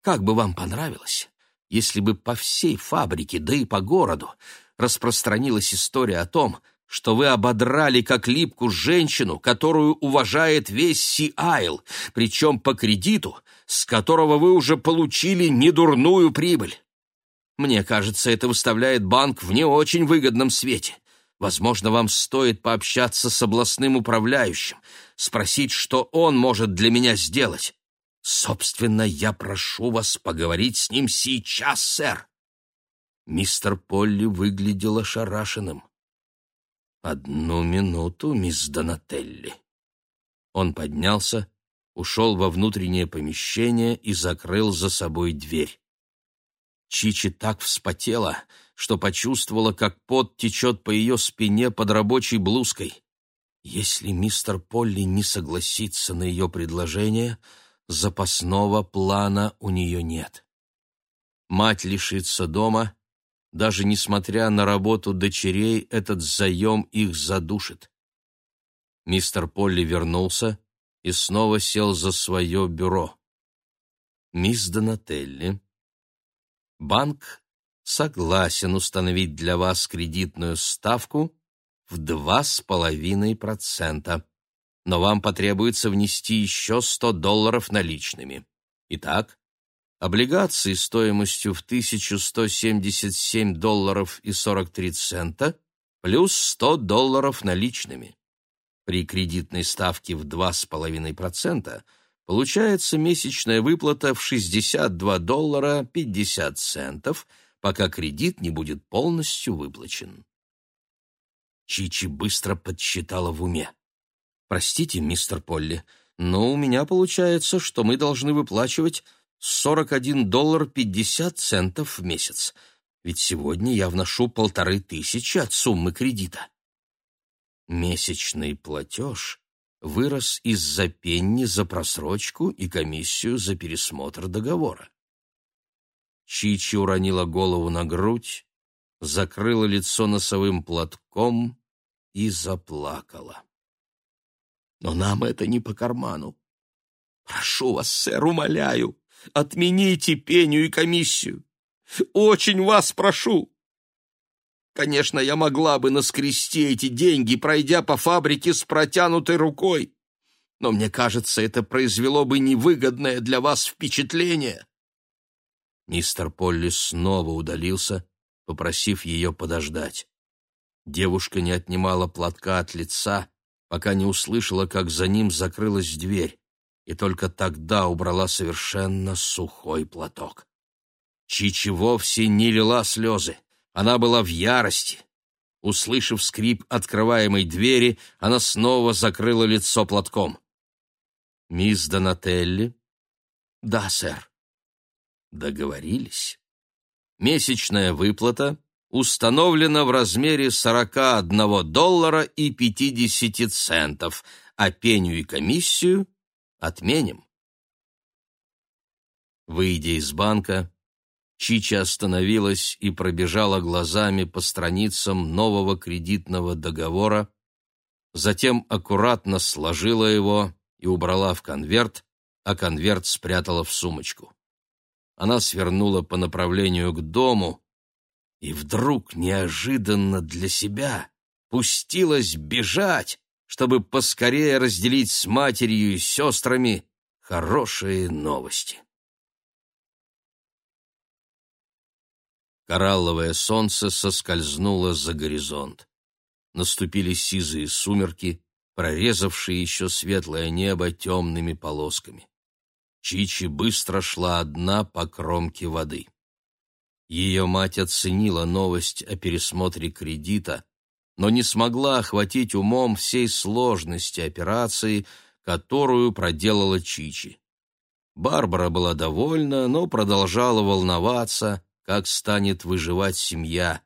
Как бы вам понравилось, если бы по всей фабрике, да и по городу, распространилась история о том, что вы ободрали как липку женщину, которую уважает весь Си-Айл, причем по кредиту, с которого вы уже получили недурную прибыль. Мне кажется, это выставляет банк в не очень выгодном свете. Возможно, вам стоит пообщаться с областным управляющим, спросить, что он может для меня сделать. Собственно, я прошу вас поговорить с ним сейчас, сэр. Мистер Полли выглядел ошарашенным. «Одну минуту, мисс Донателли». Он поднялся, ушел во внутреннее помещение и закрыл за собой дверь. Чичи так вспотела, что почувствовала, как пот течет по ее спине под рабочей блузкой. Если мистер Полли не согласится на ее предложение, запасного плана у нее нет. Мать лишится дома, даже несмотря на работу дочерей, этот заем их задушит. Мистер Полли вернулся и снова сел за свое бюро. «Мисс Донателли, банк согласен установить для вас кредитную ставку в два с половиной процента но вам потребуется внести еще 100 долларов наличными. Итак, облигации стоимостью в 1177 долларов и 43 цента плюс 100 долларов наличными. При кредитной ставке в 2,5% получается месячная выплата в 62 доллара 50 центов, пока кредит не будет полностью выплачен. Чичи быстро подсчитала в уме. «Простите, мистер Полли, но у меня получается, что мы должны выплачивать 41 доллар 50 центов в месяц, ведь сегодня я вношу полторы тысячи от суммы кредита». Месячный платеж вырос из-за пенни за просрочку и комиссию за пересмотр договора. Чичи уронила голову на грудь, закрыла лицо носовым платком и заплакала. «Но нам это не по карману. Прошу вас, сэр, умоляю, отмените пеню и комиссию. Очень вас прошу!» Конечно, я могла бы наскрести эти деньги, пройдя по фабрике с протянутой рукой, но мне кажется, это произвело бы невыгодное для вас впечатление. Мистер Полли снова удалился, попросив ее подождать. Девушка не отнимала платка от лица, пока не услышала, как за ним закрылась дверь, и только тогда убрала совершенно сухой платок. Чичи вовсе не лила слезы. Она была в ярости. Услышав скрип открываемой двери, она снова закрыла лицо платком. «Мисс Донателли?» «Да, сэр». Договорились. Месячная выплата установлена в размере 41 доллара и 50 центов, а пеню и комиссию отменим. Выйдя из банка, Чича остановилась и пробежала глазами по страницам нового кредитного договора, затем аккуратно сложила его и убрала в конверт, а конверт спрятала в сумочку. Она свернула по направлению к дому и вдруг неожиданно для себя пустилась бежать, чтобы поскорее разделить с матерью и сестрами хорошие новости. Коралловое солнце соскользнуло за горизонт. Наступили сизые сумерки, прорезавшие еще светлое небо темными полосками. Чичи быстро шла одна по кромке воды. Ее мать оценила новость о пересмотре кредита, но не смогла охватить умом всей сложности операции, которую проделала Чичи. Барбара была довольна, но продолжала волноваться, как станет выживать семья.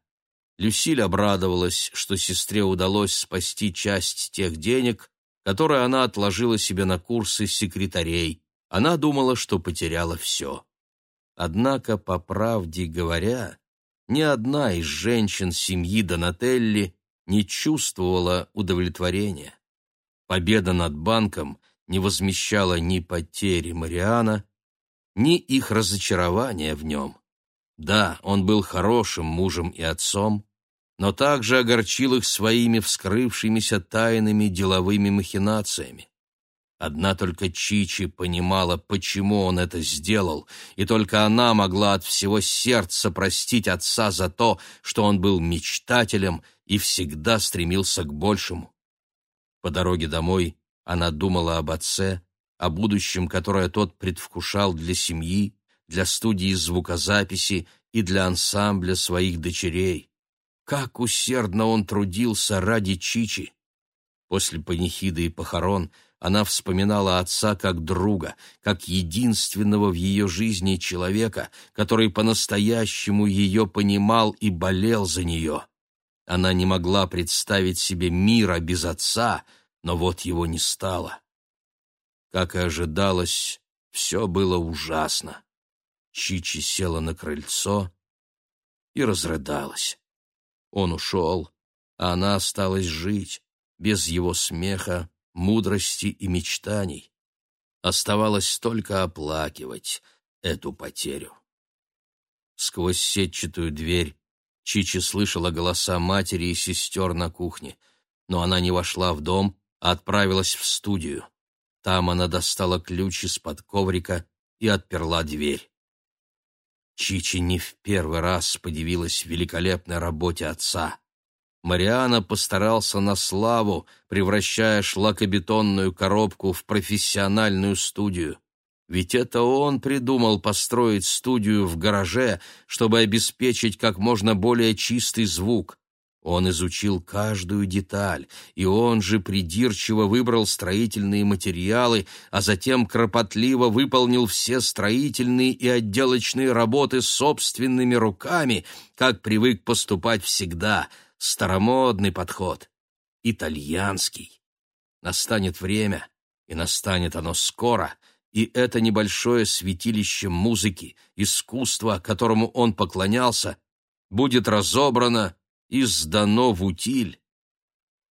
Люсиль обрадовалась, что сестре удалось спасти часть тех денег, которые она отложила себе на курсы секретарей. Она думала, что потеряла все. Однако, по правде говоря, ни одна из женщин семьи Донателли не чувствовала удовлетворения. Победа над банком не возмещала ни потери Мариана, ни их разочарования в нем. Да, он был хорошим мужем и отцом, но также огорчил их своими вскрывшимися тайными деловыми махинациями. Одна только Чичи понимала, почему он это сделал, и только она могла от всего сердца простить отца за то, что он был мечтателем и всегда стремился к большему. По дороге домой она думала об отце, о будущем, которое тот предвкушал для семьи, для студии звукозаписи и для ансамбля своих дочерей. Как усердно он трудился ради Чичи! После панихиды и похорон она вспоминала отца как друга, как единственного в ее жизни человека, который по-настоящему ее понимал и болел за нее. Она не могла представить себе мира без отца, но вот его не стало. Как и ожидалось, все было ужасно. Чичи села на крыльцо и разрыдалась. Он ушел, а она осталась жить, без его смеха, мудрости и мечтаний. Оставалось только оплакивать эту потерю. Сквозь сетчатую дверь Чичи слышала голоса матери и сестер на кухне, но она не вошла в дом, а отправилась в студию. Там она достала ключ из-под коврика и отперла дверь. Чичи не в первый раз подивилась великолепной работе отца. Мариана постарался на славу, превращая шлакобетонную коробку в профессиональную студию. Ведь это он придумал построить студию в гараже, чтобы обеспечить как можно более чистый звук. Он изучил каждую деталь, и он же придирчиво выбрал строительные материалы, а затем кропотливо выполнил все строительные и отделочные работы собственными руками, как привык поступать всегда. Старомодный подход. Итальянский. Настанет время, и настанет оно скоро, и это небольшое святилище музыки, искусства, которому он поклонялся, будет разобрано и сдано в утиль.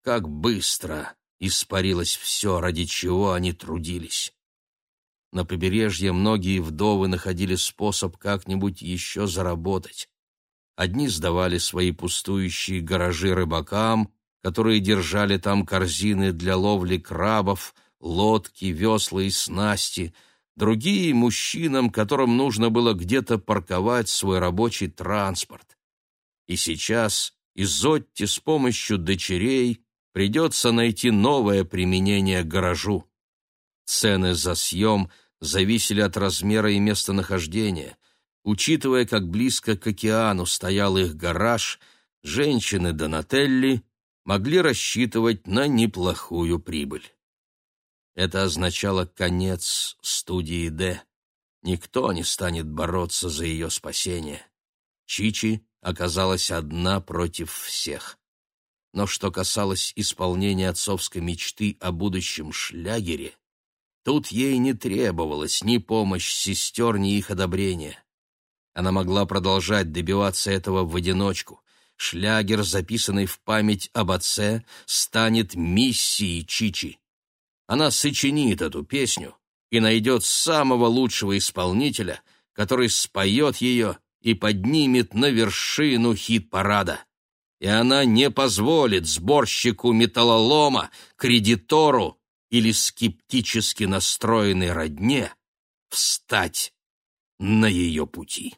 Как быстро испарилось все, ради чего они трудились. На побережье многие вдовы находили способ как-нибудь еще заработать. Одни сдавали свои пустующие гаражи рыбакам, которые держали там корзины для ловли крабов, лодки, весла и снасти, другие — мужчинам, которым нужно было где-то парковать свой рабочий транспорт. И сейчас Изотте с помощью дочерей придется найти новое применение гаражу. Цены за съем зависели от размера и местонахождения. Учитывая, как близко к океану стоял их гараж, женщины Донателли могли рассчитывать на неплохую прибыль. Это означало конец студии «Д». Никто не станет бороться за ее спасение. Чичи оказалась одна против всех. Но что касалось исполнения отцовской мечты о будущем шлягере, тут ей не требовалась ни помощь сестер, ни их одобрения. Она могла продолжать добиваться этого в одиночку. Шлягер, записанный в память об отце, станет миссией Чичи. Она сочинит эту песню и найдет самого лучшего исполнителя, который споет ее и поднимет на вершину хит-парада. И она не позволит сборщику металлолома, кредитору или скептически настроенной родне встать на ее пути.